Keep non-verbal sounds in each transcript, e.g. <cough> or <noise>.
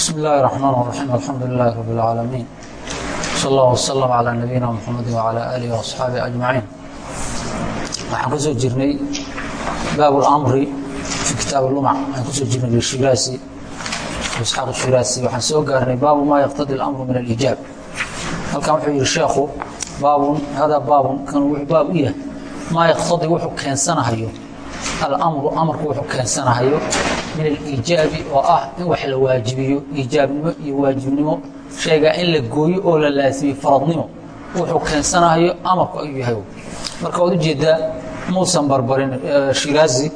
بسم الله الرحمن الرحيم الحمد لله رب العالمين صلى الله وسلم على نبينا محمد وعلى آله وأصحaaبه أجمعين waxaan ku soo jirnay baab اlamri fi kitaab اlumc waxaan kusoo jirnay lishiraasi isxaaq shiraasi waxaan soo gaarnay baabu ma yaqtadi اlamru min alijaab halkan wuxuu yihi sheekhu baabun hada baabun kan wuxuu baab u yahay maa yaqtadi wuxuu keensanahayo alamru amarku wuxuu keensanahayo min alijaabi oo ah in wax la waajibiyo iijaabnimo iyo waajibnimo. Shaygaa in la gooyo oo la laasimiyo faradnimo wuxuu keensanahayo amarku ayuu yahay marka waad u jeedaa muusan barbarin shiraazi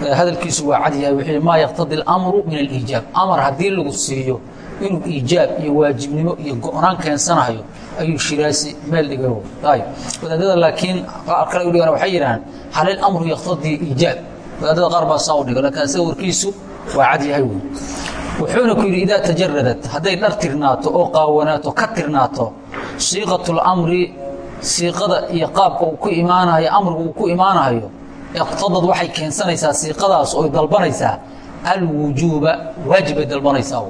hadalkiisu waa cad yahay. Wuxuu maa yaqtadi alamru min aliijaab amar haddii lagu siiyo inuu iijaab iyo waajibnimo iyo go-naan keensanahayo ayuu shiraasi meel dhigay wadaadada laakiin kale u waxay yidhahaan hal ilamru yaqtadii iijaab wadaadada qaar baa saa u dhiga laakiin isaga warkiisu waa cad yahay wey wuxuuna ku yidhi idaa tajaradat hadday dhar tirnaato oo qaawanaato ka tirnaato siiqatu lamri siiqada iyo qaabka uu ku imaanayo amrigu uu ku imaanayo iqtadad waxay keensanaysaa siiqadaas oy dalbanaysaa alwujuuba waajib bay dalbanaysaa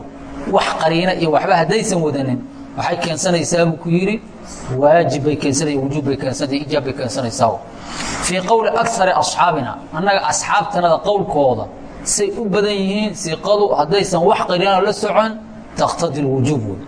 wax qariina iyo waxba haddaysan wadanin waxay keensanaysaa buu ku yidhi waajib bay keensanaya wujuub bay keensanaya ijaab bay keensanaysaa. Fii qowli akari asxaabina annaga asxaabtanada qowlkooda say u badan yihiin siiqadu haddaysan wax qariinoo la socon taqtadi lwujuub wey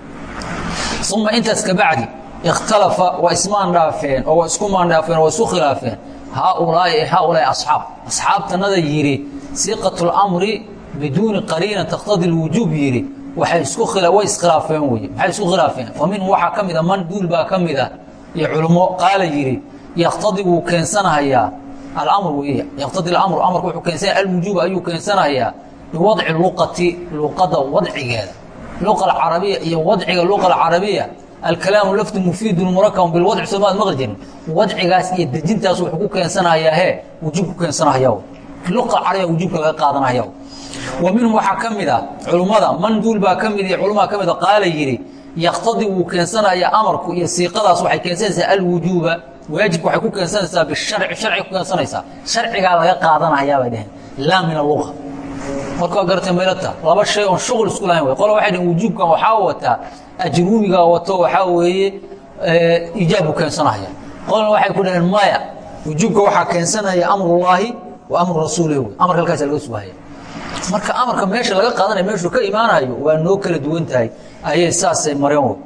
uma intaas kabacdi ikhtalafa waa ismaandhaafeen oo waa isku maandhaafeen waa isku khilaafeen. Haaulaai haaulaai asxaab. Asxaabtanada yidhi siiqatu lamri biduuni qariina taqtadi lwujuub yidhi way iskhilaafeen weye maxay isku khilaafeen? Fa waxaa ka mida man duul baa ka mida iyo culummo qaala yidhi yaqtadi wuu keensanahayaa alamr wey yaqtadi alamru amarku wuxuu keensanaya alwujuuba ayuu keensanahayaa biwadci luqati luqada wadcigeeda. Luqa alcarabiya iyo wadciga luqa alcarabiya alkalaamu lafdu mufiidu murakab bilwadci soomaad maqli jirin. Wadcigaas iyo dejintaas wuxuu ku keensanahayaa he wujuub ku keensanahaya luqa carabiya wujuubka laga qaadanahaya wa minhum waxaa ka mid a culummada man duul baa ka mid iyo culummaa ka mida qaala yidhi yaqtadi wuu keensanayaa amarku iyo siiqadaas waxay keensanaysaa alwujuuba waajibka waxay ku keensanaysaa bisharci sharciga ku keensanaysaa. Sharcigaa laga qaadanayaa bay dheheen laa min aluqa marka waa garatay maylata laba shay oon shuqul isku lahayn wey qola waxay dheheen wujuubkan waxaa wataa ajruumigaa wato waxaa weeye iijaab buu keensanaya qolna waxay ku dhaheen maya wujuubka waxaa keensanaya amrullaahi wa amru rasuulih wey amarka halkaas laga sugahaya marka amarka meesha laga qaadanaya meeshuu ka imaanayo waa noo kala duwan tahay. Ayay saasay mareen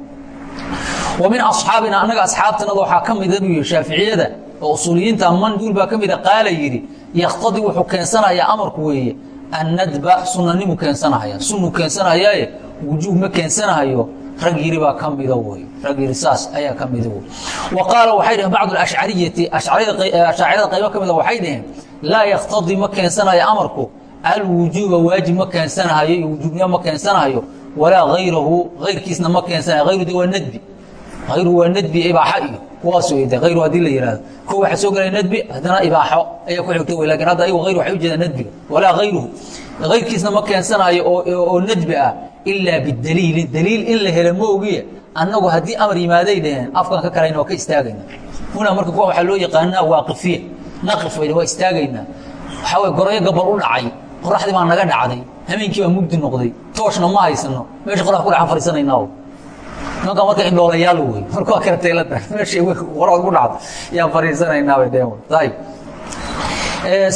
wa min asxaabina annaga asxaabtanada waxaa ka mida buu yihi shaaficiyada oo usuuliyiinta man duul baa ka mida qaala yidhi yaqtadi wuxuu keensanayaa amarku weeye annadba sunanimu keensanahaya sunu keensanayaaye wujuub ma keensanahayo. Rag yiri baa ka mida wey rag yiri saas ayaa ka mida wey wa qaala waxay dhaheen bacdu ashcariyati ashaacirada qaybo ka mida waxay dhaheen laa yaqtadi ma keensanayo amarku alwujuuba waajib ma keensanahayo iyo wujuubnimo ma keensanahayo walaa hayrahu hayrkiisna ma keensanayo hayrude waa nadbi. Hayru waa nadbi ibaaxo iyo kuwaas weyde hayru haddii la yihahdo ko waxaa soo gelaya nadbi haddana ibaaxo ayaa ku xigta wey laakiin hadda ayagu hayr waxay ujeedaan nadbiga. Walaa hayruhu hayrkiisna ma keensanayo oo nadbi ah ilaa bidaliili daliil in la helo ma ogiya annagu haddii amar yimaaday dhaheen afkan ka kalayna waa ka istaagayna. Huna marka kuwa waxaa loo yaqaanaa waaqifiya. Naqif bayna waa istaagaynaa waxaa wey gorayo gabal u dhacay qoraxdii baa naga dhacday. Hameenkii baa mugdi noqday. Tooshna ma haysano meesha qorax ku dhaxan fariisanaynaa nimanka marka indhoolayaal wey marka waa karatayla meeshay qoraxda ku dhacdo. Yaan fariisanaynaa bay dheen ayib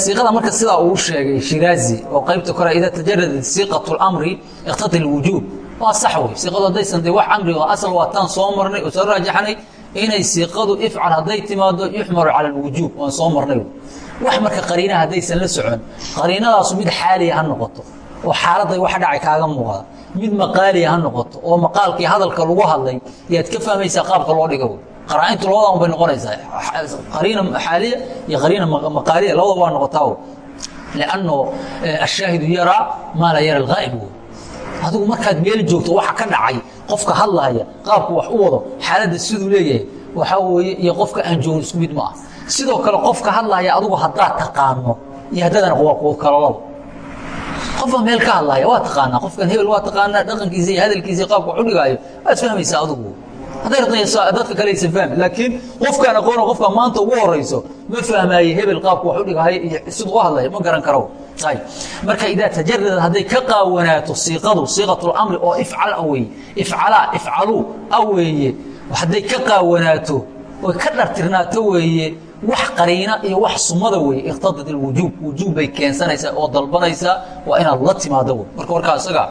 siiqada marka sidaa uu sheegay shiraazi oo qaybta kore ida tajaradat siiqatu lamri iqtadi lwujuub waa sax wey siiqadu haddaysan de wax amri oo asal waataan soo marnay oo soo raajaxnay inay siiqadu ifcal hadday timaado yuxmalu cala alwujuub waan soo marnay wax marka qariinaha haddaysan la socon qariinadaasu mid xaaliya ha noqoto oo xaaladay wax dhacay kaaga muuqda mid maqaaliya ha noqoto oo maqaalkii hadalka lagu hadlay yaad ka fahmaysaa qaabka loo dhiga qaraaintu labadan bay noqonaysaa qariina xaaliya iyo qariina maqaaliya labadaba waa noqotaa lanno ashaahidu yaraa maa laa yara alghaa'ib. Adigu markaad meel joogto waxa ka dhacay qofka hadlahaya qaabku wax u wado xaaladda siduu leeyahay waxaa weeye iyo qofka aan joogin isku mid ma ah sidoo kale qofka hadlahaya adigu haddaad taqaano iyo haddadana waa kuwa kalalaba qofba meel ka hadlahaya waa taqaanaa qofkan hebel waa taqaanaa dhaqankiisa iyo hadalkiisa iyo qaabka wax u dhigaayo waad fahmaysaa rabta dadka kale aysan fahmi laakiin qofkaan aqoona qofka maanta ugu horayso ma fahmaaye hebel qaabku wax u dhigahay iyo siduu u hadlaya ma garan karo. Marka idaa tajaradad hadday ka qaawanaato siiqadu siiqatulamri oo ifcal a weeye ifcalaa ifcaluu a weeye hadday ka qaawanaato oy ka dhartirnaato weeye wax qariina iyo wax sumada weeye iqtadad ilwujuub wujuub bay keensanaysaa oo dalbanaysaa waa inaad la timaado wey marka warkaa isaga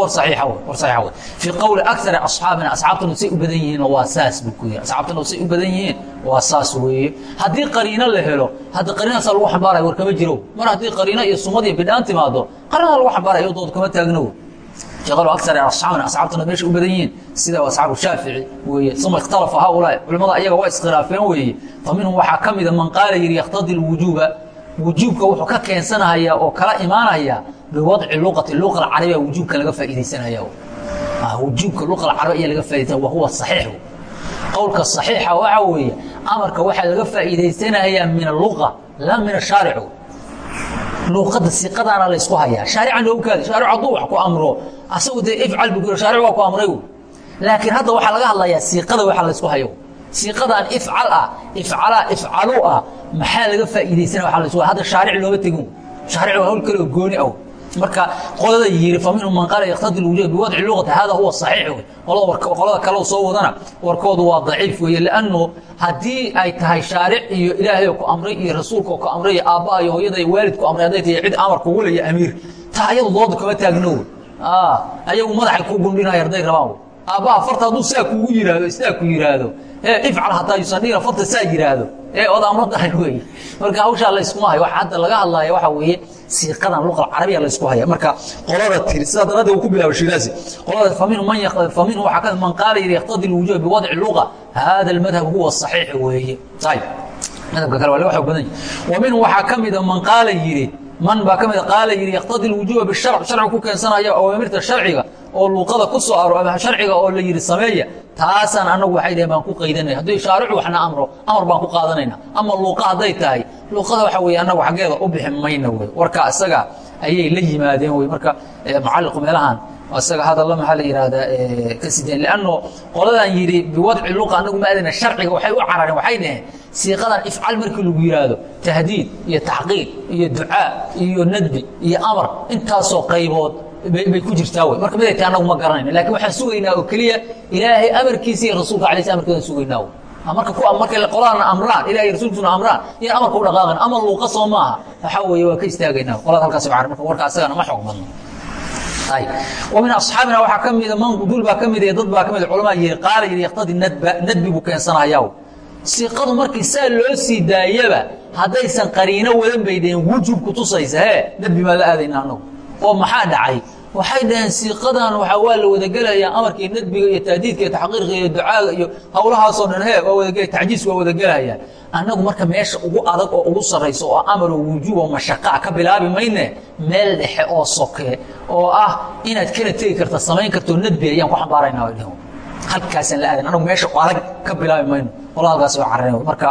war saxiixa wey war saxiixa wey fii qowli akari asxaabina asxaabtanu say u badan yihiin waa saas buu ku yidhi asxaabtanu say u badan yihiin waa saas weeye. Haddii qariino la helo hadda qariinaasaa lagu xambaaraya war kama jiro mar haddii qariino iyo sumad iyo bidhaan timaado qariinaa lagu xambaaraya dood kama taagno aql akar asxaabna asxaabtuna meesha u badan yihiin sida asxaabu shaafici weeye uma ikhtalafa haulaa culimmada iyaga waa iskhilaafeen weeye fa waxaa ka mida man qaala yidhi yakhtadi lwujuuba wujuubka wuxuu ka keensanayaa oo kala imaanaya biwadci luqati luqa carabiya wujuubka laga faaidaysanaya wujuubka luqa carabi ayaa laga faaidaysana wa huwa saxiixu qowlka saxiixa waxaa weeye amarka waxaa laga faa'iidaysanayaa min aluqa la min ashaaricu luuqada siiqadaana la ysku hayaa. Shaarican loogu kaadi shaaric hadduu wax ku amro asagu dee ifcal buu shaaric waa ku amray laakiin hadda waxaa laga hadlayaa siiqada waxa la ysku hayo. Siiqadan ifcal ah ifcala ifcalu ah maxaa laga faa'iidaysana waxa la ysku hadda shaaric looma tegin. Shaaric waa hawl kale oo gooni ah marka qolada yiri faminhum man qaala yaqtadi lwujuub biwadci lugati hada huwa saxiix wey qolada kale soo wadana warkoodu waa daciif weeye liannu haddii ay tahay shaaric iyo ilaahay ku amray iyo rasuulka ku amray aabbaha iyo hooyada waalidku amray hadday tahay cid amar kugu leeya amiir taa ayadu dooda kama taagno wey ayagu madaxay ku gundhinaya hadday rabaan wey aabbaha farta hadduu saa kugu yiraahdo sidaa ku yiraahdo. Ee ifcal hataa yuusan dhihina farta saa yiraahdo. Ee ood amro dahay weeye marka hawshaa la yskuma hayo waxa hadda laga hadlaya waxa weeye siiqadan luqa carabiya la isku haya. Marka qolada tiri sida darada uu ku bilaabo shiraasi qolada famin man yaqtadi famin waxa ka man qaala yaqtadi alwujuub biwad'i luqa hada almadhab huwa sahih weeye. Tayib madhabka kale waa waxa badan wa min waxa kamida man qaala yiri man baa kamida qaala yiri yaqtadi alwujuub bisharc sharcu ku keensanaya oo amirta sharciga oo luqada ku soo aro ama sharciga oo la yiri sameeya taasaan anagu waxay dhaheen baan ku qaydanay haddii shaaricu waxna amro amar baan ku qaadanayna ama luuqa hadday tahay luuqada waxa weeye annagu xaggeeda u bixi mayna wey. Warka isaga ayay la yimaadeen wey. Marka mucalliqu meelahan isaga hadalla maxaa la yidhahdaa ka sideen lianno qoladan yidhi biwadci luqa anagu ma aadana sharciga waxay u carareen waxay dhaheen siiqadan ifcal markii lagu yidhaahdo tahdiid iyo taxqiiq iyo ducaa iyo nadbi iyo amar intaasoo qaybood bay ku jirtaa w marka midayta anagu ma garanayno laakiin waxaan sugaynaa oo keliya ilaahay amarkiisa iyo rasulka ala s amarkoodan sugaynaa ah, marka markay qolaana amraan ilahay rasuulkiisuna amraan iyan amarka u dhaqaaqan amar luuqa soo maaha. Waxaa weeye waa ka istaagaynaa qolada halkaas ma marka warka asagana ma xoog badno min aصxaabina waaa ka mida man duul baa ka mida dad baa ka mid culamaa yii qaala yaqtadi nadbi buu keensanahayaa siqadu markii saa loo sii daayaba haddaysan qariino wadan baydeen wujub kutusaysa he nadbi maa la aadayna anagu oo maxaa dhacay? Waxay dhaheen siiqadan waa waa la wadagelayaa amarkii nadbiga iyo tahdiidka iyo taxqiirka iyo ducaaga iyo hawlahaasoo dhan he waa wadagel tacjiis waa wadagelayaa annagu marka meesha ugu adag oo ugu sarrayso oo amar oo wujuub oo mashaqaa ka bilaabi mayne meel dhexe oo soke oo ah inaad kana tegi karta samayn karto nadbi ayaan ku xambaaraynaa way dhaheen. Halkaasaan la aadan anagu meesha adag ka bilaabi mayno qola halkaas waa carareen. Marka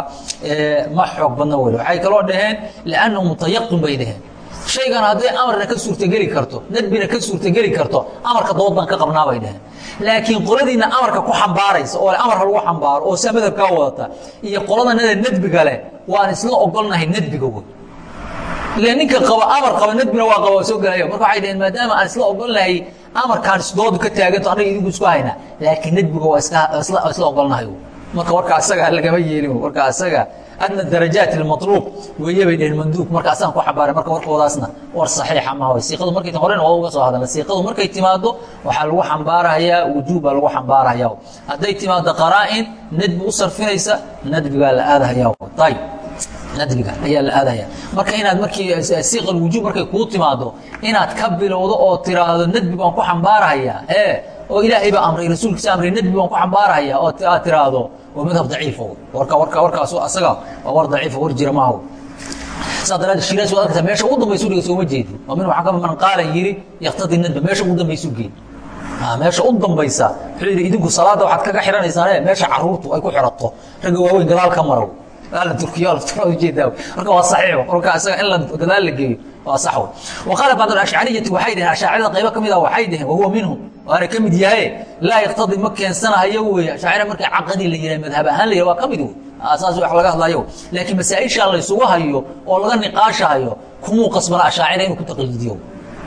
ma xoog badna weli. Waxay kaloo dhaheen liannahu mutayaqin bay dhaheen shaygan hadday amarna ka suurtageli karto nadbina ka suurtageli karto amarka dood baan ka qabnaa bay dhaheen laakiin qoladiina amarka ku xambaaraysa oo amar ha lagu xambaaro oo saa madhabkaa wadata iyo qoladanada nadbiga leh waan isla ogolnahay nadbiga wey. Ile ninka qaba amar qaba nadbina waa qaba soo gelaya marka waxay dhaheen maadaama aan isla ogolnahay amarkaan isdoodu ka taaganto annaga idinku isku haynaa laakiin nadbiga waa isla ogolnahay. Marka warka asaga lagama yeelin warka asaga adna darajaat ilmatluub weeye bay dheheen manduub marka asaan ku xambaaray marka warkoodaasna war saxiixa ma way siiqadu markay horena waa uga soo hadalna siiqadu markay timaado waxaa lagu xambaarahayaa wujuub baa lagu xambaarahayaa hadday timaado qaraa'in nadbi u sarfinaysa nadbigaa la aadahayaa ayib nadbiga ayaa la aadaya marka inaad markii siiqa wujuub markay kuu timaado inaad ka bilowdo oo tiraahdo nadbi baan ku xambaarahayaa ee oo ilaahay baa amray rasuulkiisa amray nadbi baan ku xambaarahaya oo aad tiraahdo waa madhab daciif warka warka warkaas asaga waa war daciif war jira maaha. Saa daraaddeed shiiraas waad arkaysaa meesha ugu dambaysu dhiga sooma jeedi waa min waxaa ka man qaala yiri yaqtadi nadba meesha ugu dambaysu geed meesha u dambaysa wuxuu yidhi idinku salaada waxaad kaga xidhanaysaane meesha caruurtu ay ku xidhato ragga waaweyn gadaal ka marow. La turkiyo la <laughs> tura u jeedaa marka waa saxiix warka asaga in la gadaal la geeyo waa sax wey waqaala bacd alashcariyati waxay dhaheen ashaacirada qaybo ka mid ah waxay dhaheen wahuwa minhum waana ka mid yahaye laa yaktadi ma keensanahayo weeye ashaacira markay caqadi la yidhaha madhab ahaan la yidhaha waa ka mid wey saas wax laga hadlayo. Laakiin masaa-isha laysugu hayo oo laga niqaashahayo kumuu qasbana ashaacira inuu ku taqliidiyo.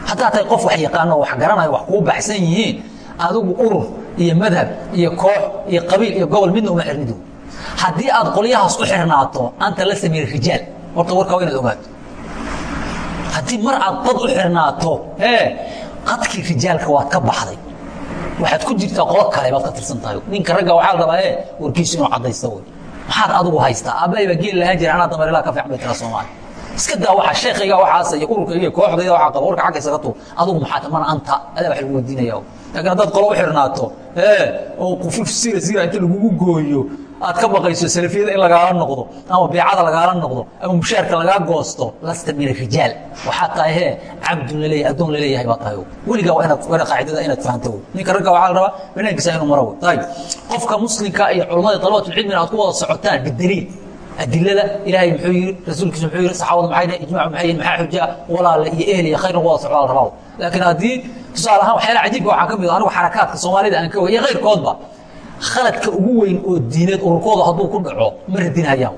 Haddaa tahay qof wax yaqaano wax garanayo wax kuu baxsan yihiin adigu urur iyo madhab iyo koox iyo qabiil iyo gobol midna uma xirnido haddii aad qolyahaas u xirnaato anta la sameeyey rijaal. Horta warkaa waa inaad ogaato haddii mar aad qad u xirnaato qadkii rijaalka waad ka baxday. Waxaad ku jirtaa qolo kale baad ka tirsan tahay. Ninka ragga waxaa la rabaa warkiisu inuu caddaysta wey maxaad adigu haystaa? Aabbahay baa geel lahaan jira anaa dameerlaa ka fiican bay tiraa soomaaliya iska daa waxa sheekayga waxaas iyo ururkayga kooxdayda waxaa qaba warka xagga isaga tuur. Adigu maxaa mana anta? Adaa wax lagu weydiinaya laakiin haddaad qolo u xirnaato oo qufuf sira sira inta lagugu gooyo aad ka baqayso salafiyada in lagaala noqdo ama beecada lagaala noqdo ama mushaarka lagaa goosto lasta min arijaal waxaa tahay hee cabdun la leeyahay addoon la leeyahay baa tahay. Weligaa waa inaad qaacidada inaad fahanto. Ninka ragga waxaa la rabaa banaankiisa inuu maro. Ayib qofka muslimka iyo culammada talabatulcilmina aad ku wada socotaan bidaliil. Adilada ilaahay muxuu yiri rasuulkiisa muxuu yiri saxaabadu maxay dhahay ijmaac maxay yihiin maxaa xuja walaale iyo ehel iyo khayr wada socdaa la rabaa. Laakiin haddii tusaale ahaan waxyaalaha cajiibka waxaa ka mid ah anigu xarakaadka soomaalida aan ka iyo khayrkoodba khaladka ugu weyn oo diineed ururkooda hadduu ku dhaco ma radinayaan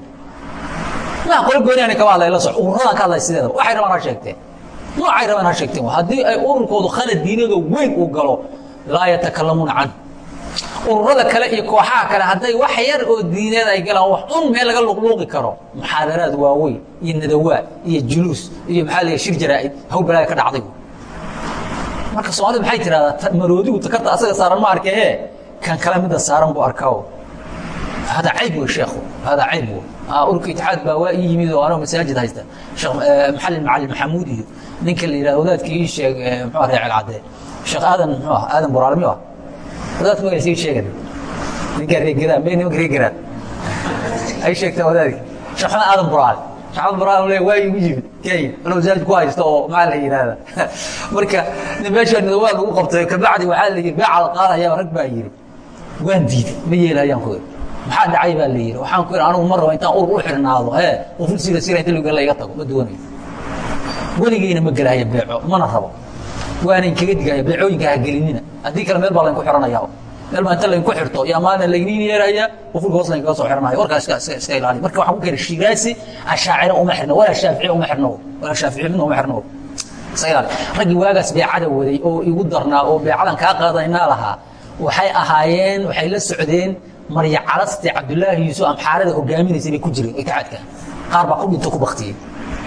maa qolo gooniyaani kama hadlay la soc ururadan ka hadlay sideedaba waxay rabaan ha sheegteen. Noocay rabaan ha sheegteen. Haddii ay ururkoodu khalad diineedoo weyn uu galo laa yatakalamuuna canhu ururada kale iyo kooxaha kale hadday wax yar oo diineed ay galaan wax un meel laga luqluuqi karo muxaadaraad waaweyn iyo nadawaa iyo juluus iyo maxaa la shir jaraa'id hawl balaaya ka dhacday. Marka soomaalida maxay tidhahdaa maroodigu takarta asaga saaran ma arke ee kan kale mida saaran buu arkaa hada cayb wey sheekhu. Hada cayb wey urka itixaad baa waa ii yimid oo anoo masaajid haysta. Sheekh maxalin macalin maxamuud iyo ninka la yidhahdo wadaadka ii sheeg muxuu reecel cadde. Sheekh aadan muxuu ah aadan buraale miyu ah wadaadka magaciisa ii sheegan ninka reegadaa may nimanka reegaraad ay sheegtaa wadaadka sheekh maxamed aadan buraale shacab baraan le waa igu yimid kenya anoo masaajid ku haysto oo maxaa la yidhahda <laughs> marka meesha nidawaad lagu qabtay kabacdi waxaa la yidhi beeca la qaadaya rag baa yidhi waan diiday ma yeelayaan ku maxaa dhacay baa la yidhi waxaan ku anigu ma rabo intaan urur u xirnaado hee qoful sira sira inta lugan layga tago ma doonayo weligeyna ma gelaayo beeco mana rabo. Waanan kaga digaya beecooyinka ha gelinina. Haddii kale meel baa laynku xiranaya meel baa inta laynku xirto yaa maalin layniin yeeraya qofulka hoos laynkaga soo xiranaya warkaa iska iska ilaali. Marka waxaan ku keenay shiraasi ashaacira uma xirno walaa shaafici uma xirno walaa shaafici midna uma xirno. Iska ilaali. Raggii waagaas beecada waday oo igu darnaa oo beecadan kaa qaadaynaa lahaa waxay ahaayeen waxay la socdeen marya calasti cabdulaahi yuusuf amxaarada hogaaminaysay bay ku jireen itixaadka qaar baa ku dhinto ku baktiyey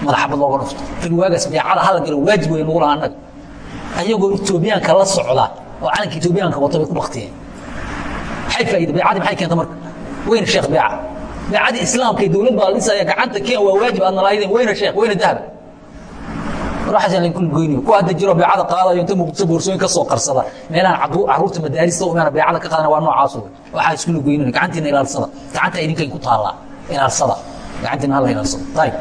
madaxabad looga dhufto. Raggii waagaas beecada hala galo waajib weyn ugu lahaa annaga. Ayagoo etoobiyaanka la socda oo calanka etoobiyaanka wato bay ku baktiyeen. Maxay faa'iida beecadii maxay keenta marka? Weyna sheekh beeca beecadii islaamka dowlad baa la dhisaya gacanta keen waa waajib aad nalaydeen weyna sheekh weyna dahab waxaas layn kul goyniyo kuwa hadda jiro beecada qaadayo inta muqdisho boorsooyin ka soo qarsada meelahan caruurta madaarista u imaana beecada ka qaadana waa noocaas wey waxaa iskula goynina gacantiina ilaalsada gacanta idinkayn ku taallaa ilaalsada gacantiina hala ilaalsada ayib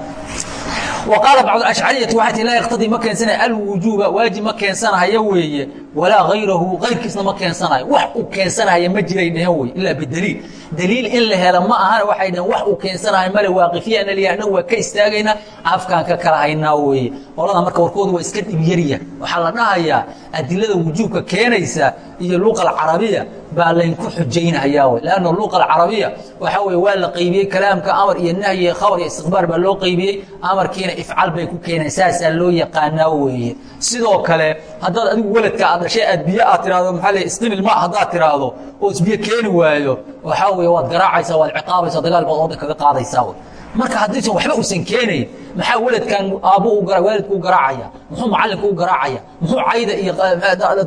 وقال بعض الأشعرية waxay لا يقتضي ma keensanayo الوuجوبa waaجib ma keensanahayo weeye walaa غayrahu غayrkiisna ma keensanayo wax uu keensanahaya ma jiray wey ilaa bdliil dliil in la helo ma ahana waxay dhaheen wax uu keensanahay male waaqifiyana lya anagu waa ka istaagaynaa afkaan ka kala haynaa weeye qolada marka warkooda waa iska dhibyarya waxaa la dhahayaa adilada wujuubka keenaysa iyo luqa alcarabiya baa laynku xujaynahayaa wey lanna luqa alcarabiya waxaa weye waa la qaybiyey kalaamka amar iyo nahyi khabar iyo istiqbaar baa loo qaybiyey amarkiina ifcal bay ku keeneen saasaa loo yaqaanaa weeye. Sidoo kale haddaad adigu weladka aad dhashay aad biyo aad tiraahdo maxaa le isqimil ma haddaad tiraahdo oo isbiyo keeni waayo waxaa weeye waad garaacaysaa waad ciqaabaysaa dagaal baad ooda kaga qaadaysaa wey marka haddiisan waxba uusan keenayn maxaa weladkan aabbo u gara waalidku u garaacaya muxuu macalinku u garaacaya muxuu cayda iyo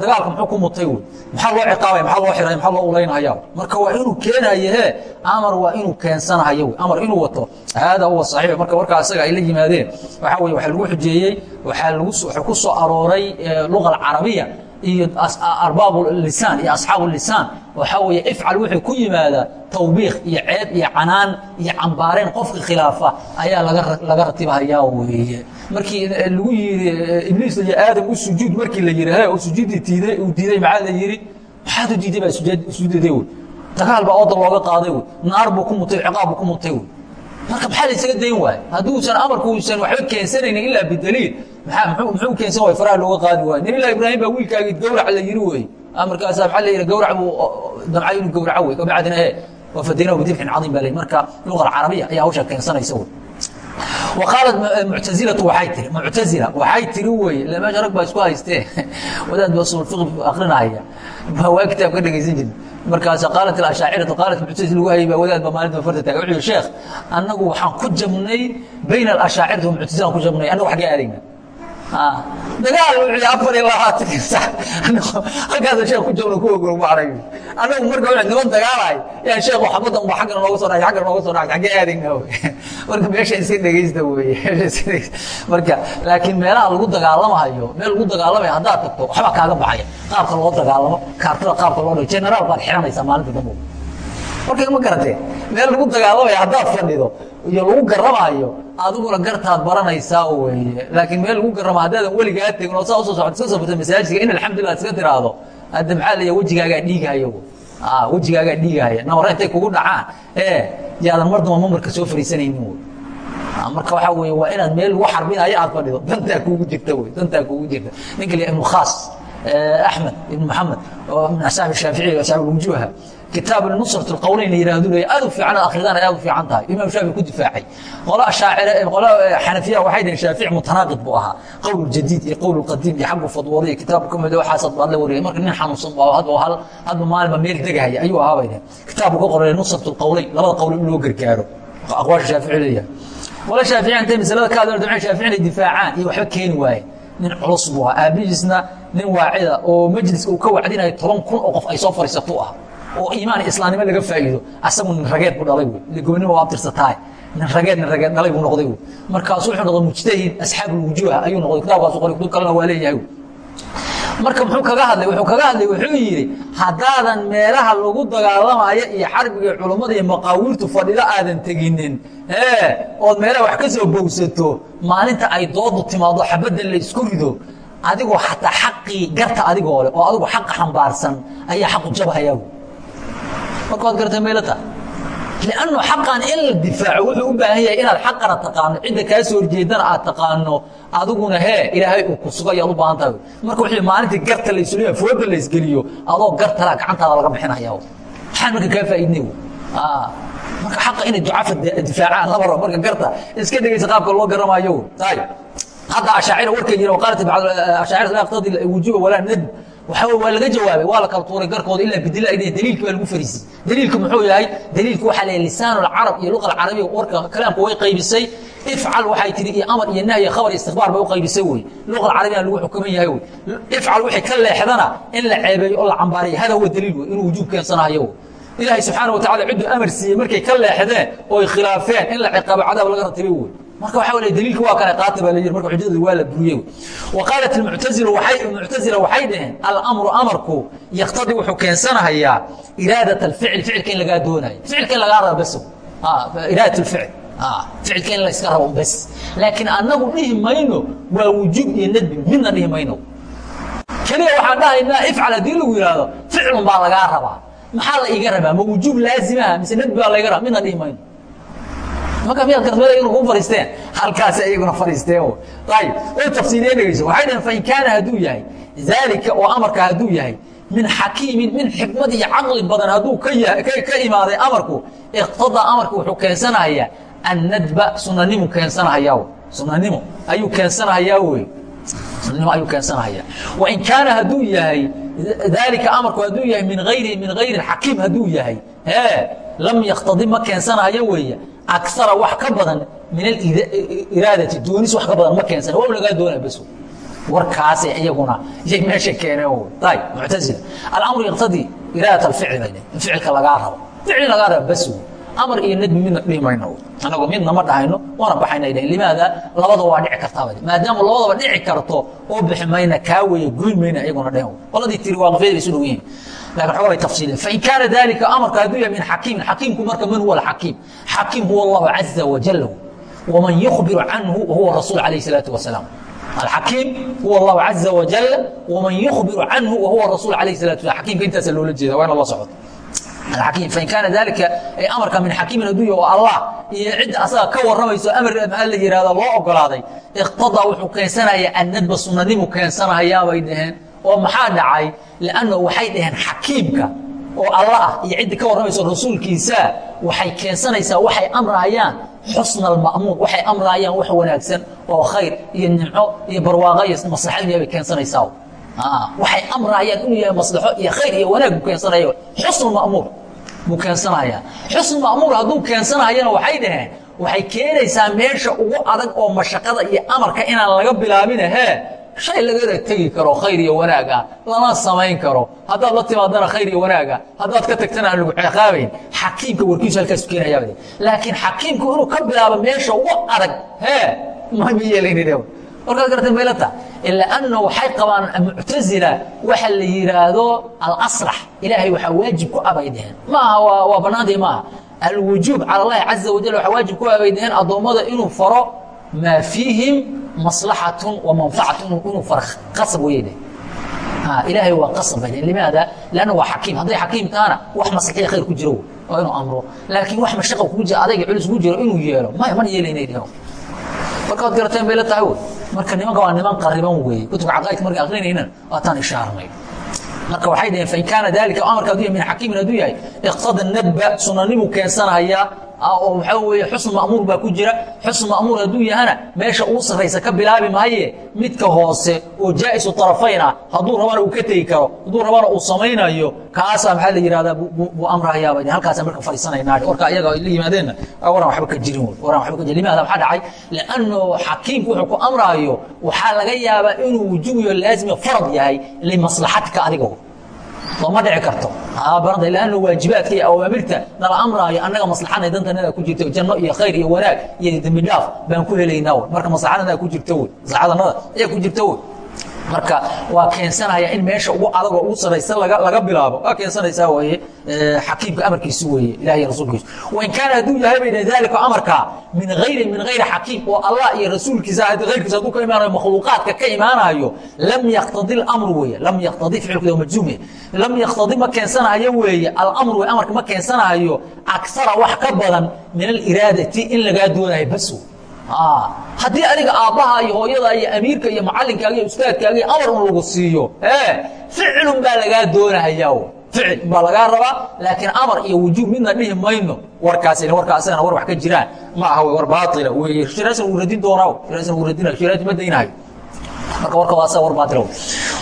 dagaalka muxuu ku mutay wey maxaa loo ciqaabaya maxaa loo xiraya maxaa loo ulaynaya marka waa inuu keenayo he amar waa inuu keensanahayo wey amar inuu wato. Hada huwa saxiix. Marka warkaa isaga ay la yimaadeen waxaa weye waxa lagu xujeeyey waxaa lagu wuxuu ku soo arooray luga alcarabiya iyo arbaab lisaan iyo asxaabu lisaan. Waxaa weeye ifcal wuxuu ku yimaadaa tawbiikh iyo ceeb iyo canaan iyo cambaareen qofka khilaafa ayaa laga ratibhayaa weeye. Markii lagu yidhi ibliis iyo aadam u sujuud markii la yidhi he oo sujuuddii tiiday uu diiday maxaa la yidhi? Maxaad u diiday baa sujuudaday wey dagaal baa ooda looga qaaday wey naar buu ku mutay ciqaab buu ku mutay wey marka maxaa la isaga dayn waayo hadduusan amarkuusan waxba keensanaynin ilaa bidaliil muxuu keensan waay? Faraha looga qaadi waayo nebilah ibraahim baa wiilkaagii gawrac la yiri wey amarkaasa ah, maaa la yidhi gawrac buu damca inuu gawraco wey kabacdina eh, e wafadaynahu bidibxin caiim baa la marka luga alcarabiya ayaa hawsha keensanaysa wey waqaalat muctazilatu eh, waxay tii muctazila waxay tiri weye ila meesha rag baa isku haystee. <laughs> Wadaad baa usulfiq akrinahaya baa waa kitaab ka dhegaysan jirta markaas qaalat ashaaciratu qaalat muctazil lagu hayay baa wadaad ba maalinta farta taagay wuxuu sheekh annagu waxaan ku jabnay bayna alashaacirati wa muctazilaan ku jabnay annagu xaggee aadayna dagaal wixii afar iyo labaatanka sac halkaasa sheekh ku jabna ku ogol ma arag annagu marka wixii niman dagaalahay yaa sheekhu xabaddan ba xaggana nooga soo dhacay xaggana nooga soo dhacay xaggee aadayna <laughs> marka meesha iska dhegaysta weeye <laughs> marka laakiin meelaha lagu dagaalamahayo meel lagu dagaalamayo haddaad tagto waxbaa kaaga baxaya qaabka loo dagaalamo kaartada qaabka loo dhigo generaal baad xiranaysaa maalinta dambo marka ma garatee meel lagu dagaalamayo haddaad fadhido. Iyo lagu garamayo adiguna gartaad baranaysaa weye laakiin meel lagu garamo haddaadan weligaa tegin oo saa u soo socod iska safarta masaajidka in alxamdulillah iska tiraahdo leeya wejigaagaa dhiigahaya wejigaagaa dhiigahaya nawara intay kugu dhacaan ee yaadan mar damba mamarka soo fariisanaynin wey marka waxaa weye waa inaad meel lagu xarbinayo aad fadhido. Dantaa kuugu jirta wey dantaa kuugu jirta. Ninka la ibnu khaas axmed ibn maxamed oo min asxaabi shaafici asxaab lwujuha kitaab nusrat اqowleyn la yihahdo leey aad u fiican akridaan ay aad u fiican tahay. Imaam shaafici ku difaacay. Qolo ashaacire qolo xanafiya waxay dhaheen shaafici mutanaaqid buu ahaa. Qowl jadiid iyo qowl qadiim iyo xaggu fadwooday kitaab ka mid waxaasad baad la wariyay. Marka nin xanuunsan baa hadba hal hadba maalinba meel degahaya ayuu ahaa bay dhaheen kitaabu ka qoray nusrat اqowleyn labada qowl in loo gargaaro. Aqwaasha shaafici leeyahay. Wala shaafici intay masalada ka hadlo damceen shaafici inay difaacaan iyo waxba keeni waaye. Nin culus buu ahaa. Aabihiisna nin waacida oo majliska uu ka wacdinayo toban kun oo qof ay soo fadhiisato ah oo iimaan islaamnimo laga faa'iido asagu nin rageed buu dhalay gobonimo waa abtirsataay nin rageed nin rageed dhalay buu noqday wey markaasu wuxuu noqday mujtahid asxaabulwujuuha ayuu noqday. Kitaabkaasu qoray kutub kalena waa leeyahay marka muxuu kaga hadlay? Wuxuu kaga hadlay wuxuu yidhi haddaadan meelaha lagu dagaalamayo iyo xarbiga culummada iyo maqaawiirtu fadhido aadan teginin ee ood meelaha wax ka soo bowsato maalinta ay doodu timaado xabadda la isku rido adigoo xataa xaqii garta adigoo leh oo adigu xaqa xambaarsan ayaa xaqu jabhaya marka waad gartay meelata liannu xaqan in la difaaco wuxuu u baahan yahay inaad xaqana taqaano. Cidda kaa soo horjeedana aad taqaano. Adiguna hee ilaahay uu ku suga ayaad u baahan tahay. Marka wuxuu maalintii garta la is leeyahay fooda la isgeliyo adoo gartala gacantaada laga bixinaya maxaan marka kaa faa'iidnay marka xaqa inay ducafa difaacaan laba rabo marka garta iska dhegaysa qaabka loo garamayo ayib hadda ashaacira warkeed yira qaalat ashaacira la yaqtadi wujuba walaa nadb waxa waa laga jawaabay waa la kala tuuray garkooda ilaa bidila ay daliilkii baa lagu fariisay. Daliilku muxuu yahay daliilku waxaa leeyahay lisaanu alcarab iyo luqa alcarabiya warka kalaamku way qaybisay. Ifcal waxay tihi iyo amar iyo nahy khabar istikbaar bay u qaybisay wey. Luqa alcarabiya lagu xukuman yahay wey. Ifcal wixii ka leexdana in la ceebeeyo oo la cambaarayo hada huwa daliil wey inuu wujuub keensanayo wey. Ilaahay subxaana wa tacala cidduu amar siiyey markay ka leexdeen oo ay khilaafeen in la ciqaabo cadaab laga ratibay wey marka waxa wale daliilka waa kana qaata baa yidhi marka xujadooda waa la buriyey wa qaalat almuctazila waxay muctazila waxay dhaheen alamru amarku yaqtadi wuxuu keensanahayaa iraadat alficl ficilka in lagaa doonayo ficilka in lagaa rabo bas iraadat alficl. Ficilka in la iska rabo bas laakiin annagu dhihi mayno waa wujuub iyo nadbi midna dhihi mayno. Keliya waxaan dhahaynaa ifcal haddii lagu yidhaahdo ficlun baa lagaa rabaa. Maxaa la iga rabaa? Ma wujuub laazimaha mise nadbi baa layga rabaa? Midna dhihi mayno marka miyaad gartmada iyaguna kugu fadhiisteen halkaasi iyaguna fadhiisteen ayib way tafsiiliye dhegeyso waxay dhaheen fain kaana hadduu yahay daalika oo amarka hadduu yahay min xakiimin min xikmad iyo caqli badan hadduu ka imaaday amarku iqtadaa amarku wuxuu keensanahayaa annadba sunanimu keensanahayaa sunanimo ayuu keensanahayaa wey sunanimo ayuu keensanahayaa. Wain kaana hadduu yahay daalika amarku hadduu yahay min ayri min hayri xakiim hadduu yahay lam yaktadi ma keensanahayo weeye. Aara wax ka badan min airaadati doonis wax ka badan ma keensana waa lagaa doonaa bas warkaasay iyaguna yay meesha keeneen ayb muctazila alamru yaqtadii iraadat in ficilka lagaa rabo. Ficli lagaa rabo bas amar iyo nadbi midna dhihi mayno anagoo midna ma dhahayno waana baxayna dhahin limaada labada waa dhici kartaaba maadaama labadaba dhici karto oo bixi mayna kaa weeye goyn mayna iyaguna dhehen qoladii tiri waaqifyada bay isu dhow yihiin fain kaana dalika amarka hadduu yahay min xakiimin xakiimku marka man huwa alxakiim xakiim huwa allahu caza wajal waman yukhbiru canhu wahuwa rasuul alayh salaatu wasalaam alxakiim huwa allahu caza wajal waman yukhbiru canhu wahuwa rasuul alayh salatu wasalam xakiimka intaasa loola jeeda waa ina la socdo alxakiim fain kaana dalika amarka min xakiimin addunya oo allah iyo cidda asaga ka warramayso amar maxaa la yihahdo loo ogolaaday iqtadaa wuxuu keensanaya annadba sunanimu keensanahayaa bay dhaheen oo maxaa dhacay? Liannahu waxay dhaheen xakiimka oo alla ah iyo ciddii ka warramayso rasuulkiisa. Waxay keensanaysaa waxay amrahayaan xusna alma'muur waxay amrahayaan wax wanaagsan oo khayr iyo nimco iyo barwaaqo iyo maslaxad bay keensanaysaa. Waxay amrahayaan inuu yahay maslaxo iyo khayr iyo wanaag buu keensanaya xusnu ma'muur buu keensanayaa xusnu ma'muur hadduu keensanayana waxay dhaheen waxay keenaysaa meesha ugu adag oo mashaqada iyo amarka inaan laga bilaabin hee shay lagada tegi karo khayr iyo wanaaga. Lama samayn karo. Haddaad la timaadana khayr iyo wanaaga haddaad ka tagtana aan lagu ciqaabayn xakiimka warkiisu halkaasu keenayaa laakiin xakiimku inuu ka bilaabo meesha ugu adag hee ma yeelaynin warkaad garata maylata ilaa anna waxay qabaan muctasila waxa la yidhaahdo alaslax ilaahay waxaa waajib ku abay dheheen maaha waa bannaantay maaha. Alwujuub cala allahi caza wajal waxaa waajib ku abay dheheen addoommada inuu faro maa fiihim maslaxatun wa manfacatun inuu faro qasab weyay dheheen ilaahay waa qasab bay limaada lanna waa xakiim. Hadday xakiim tahana wax maslaxiya khayr ku jiro oo inuu amro. Laakiin wax mashaqa kugu jira adayga culus kugu jiro inuu yeelo maya mana yeelaynay dheheen markaad garateen bay la tahay wey marka nimanka waa niman qariban weeye. Kutubka caqaidka marka akrinaynan waataan ishaarnay marka waxay dhaheen fain kaana dalika amarka hadduu yahay min xakiimin hadduu yahay iqtada nadba sunanimu keensanaya oo waxaa weeye xusn ma'muur baa ku jira. Xusn ma'muur hadduu yahana meesha ugu sarraysa ka bilaabi maaye midka hoose oo jaa'isu طarafayn ah hadduu rabana uu ka tegi karo hadduu rabana uu samaynayo kaasaa maxaa la yihahdaa buu amrahayaaba halkaasa marka fadhiisanaynaa warka ayaga la yimaadeenna waran waxba ka jirin wey waran waxba ka jirin. Limaada maxaa dhacay? Lianno xakiimku wuxuu ku amraayo waxaa laga yaabaa inuu wujubiyo laazima farad yahay limaslaxatka adiga sooma dhici karto. Baranta lanna waajibaadka iyo awaamirta nala amraayo annaga maslaxadna dantanada ku jirto janno iyo khayr iyo wanaag iyo dembi dhaaf baan ku helaynaa marka maslaxadanada ku jirto wey maslaxadanada ayaa ku jirto wey marka waa keensanaya in meesha ugu adag oo ugu saraysa laga bilaabo. Waa keensanaysaa weye xakiimka amarkiisu weeye ilahi rasuulkiisu. Wain kaana hadduu yahay bay dalika amarka min ayri min hayri xakiim oo allah iyo rasuulkiisa ayrkiisa hadduu ka imaanayo makhluuqaadka ka imaanayo lam yaqtadi amru weeye lam yaqtadi ficilku majzuum lam yaqtadi ma keensanayo weeye alamru wey amarka ma keensanayo aksara wax ka badan min aliraadati in lagaa doonayo bas haddii adiga aabbaha iyo hooyada iyo amiirka iyo macalinkaaga iyo ustaadkaaga iyo amar un lagu siiyo ficilun baa lagaa doonahayaa ficil baa lagaa rabaa laakiin amar iyo wujuub midna dhihi mayno. Warkaas warka asagana war wax ka jiraan. Ma aha war baaila wey shiraasna wuu radin doonaa shiraasna wuu radina shiraas ma daynahayo marka warka waa asaga war baatil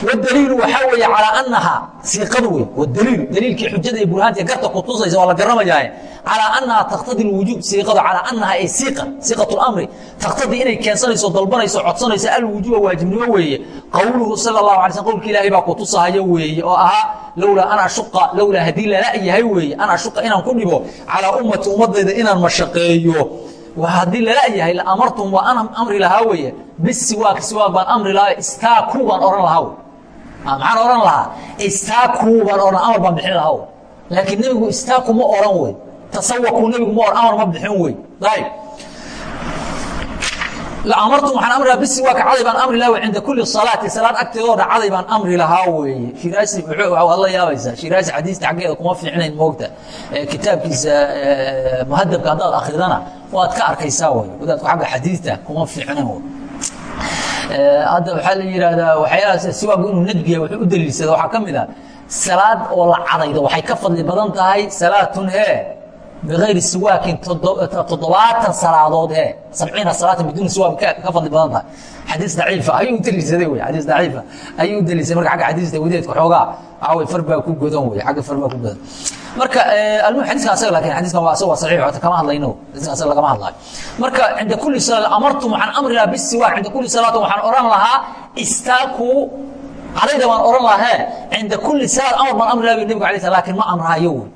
wadaliilu waxaa weeye calaa annaha siiqadu wey wadaliilu daliilkii xujada iyo burhaantii garta ku tusaysa waa la garanayaa calaa annaha taktadi lwujuub siiqadu calaa annaha ay siiqan siiqatu lamri taktadii inay keensanayso dalbanayso codsanayso alwujuuba waajibnimo weeye qowluhu sala allahu alay slm qowlka ilaahay baa ku tusahayo weeye oo ahaa lowlaa an ashuqa lowlaa haddii lala yahay weeye an ashuqa inaan ku dhibo calaa ummati ummadayda inaan mashaqeeyo haddii lala yahay laamartum waa an amri lahaa weeye. Bisiwaak siwaak baan amri lahaa istaaku baan ohan lahaa maxaan ohan lahaa? Istaaku baan ohan amar baan bixin lahaa laakiin nebigu istaaku ma oran wey tasawaku nebigu ma oran amar ma bixin wey ayb amartum waxaan amri lahaa bisiwaak caday baan amri lahaa cinda kuli salaati salaad agteedooda caday baan amri lahaa weeye shiraasi waad la yaabaysaa. Shiraasi xadiista xaggeeda kuma fiicnayn moogta. Kitaabkiisa muhadabka haddaad akridana waad ka arkaysaa wey wadaadku agga xadiista kuma fiicnan hadda waxaa la yidhaahdaa waxyaalaha siwaagu inuu nadbiya wuxuu u daliilsada waxaa ka mid ah salaad oo la cadaydo waxay ka fadli badan tahay salaatun hee bigayri siwaakin toddobaatan salaadood hee sabciina salaatan biduuni siwaak ka fadli badan tahay xadiis daciifa ayuu u daliilsaday wey xadiis daciifa ayuu u daliilsaday marka agga xadiista wadeedka xoogaa away far baa ku godan wey agga far baa ku godan marka almuhim xadiiskan asaga laakiin xadiiskan waa asaga waa saxiix hota kama hadlayno xadiiskan asaga lagama hadlayo marka cinda kulli salaa amartum waxaan amri lahaa bisiwaak cinda kulli salaatin waxaan oran lahaa istaaku cadayda baan oran lahaa cinda kulli salaad amar baan amri lahaa nebigu alay slam laakiin ma amrahayo wey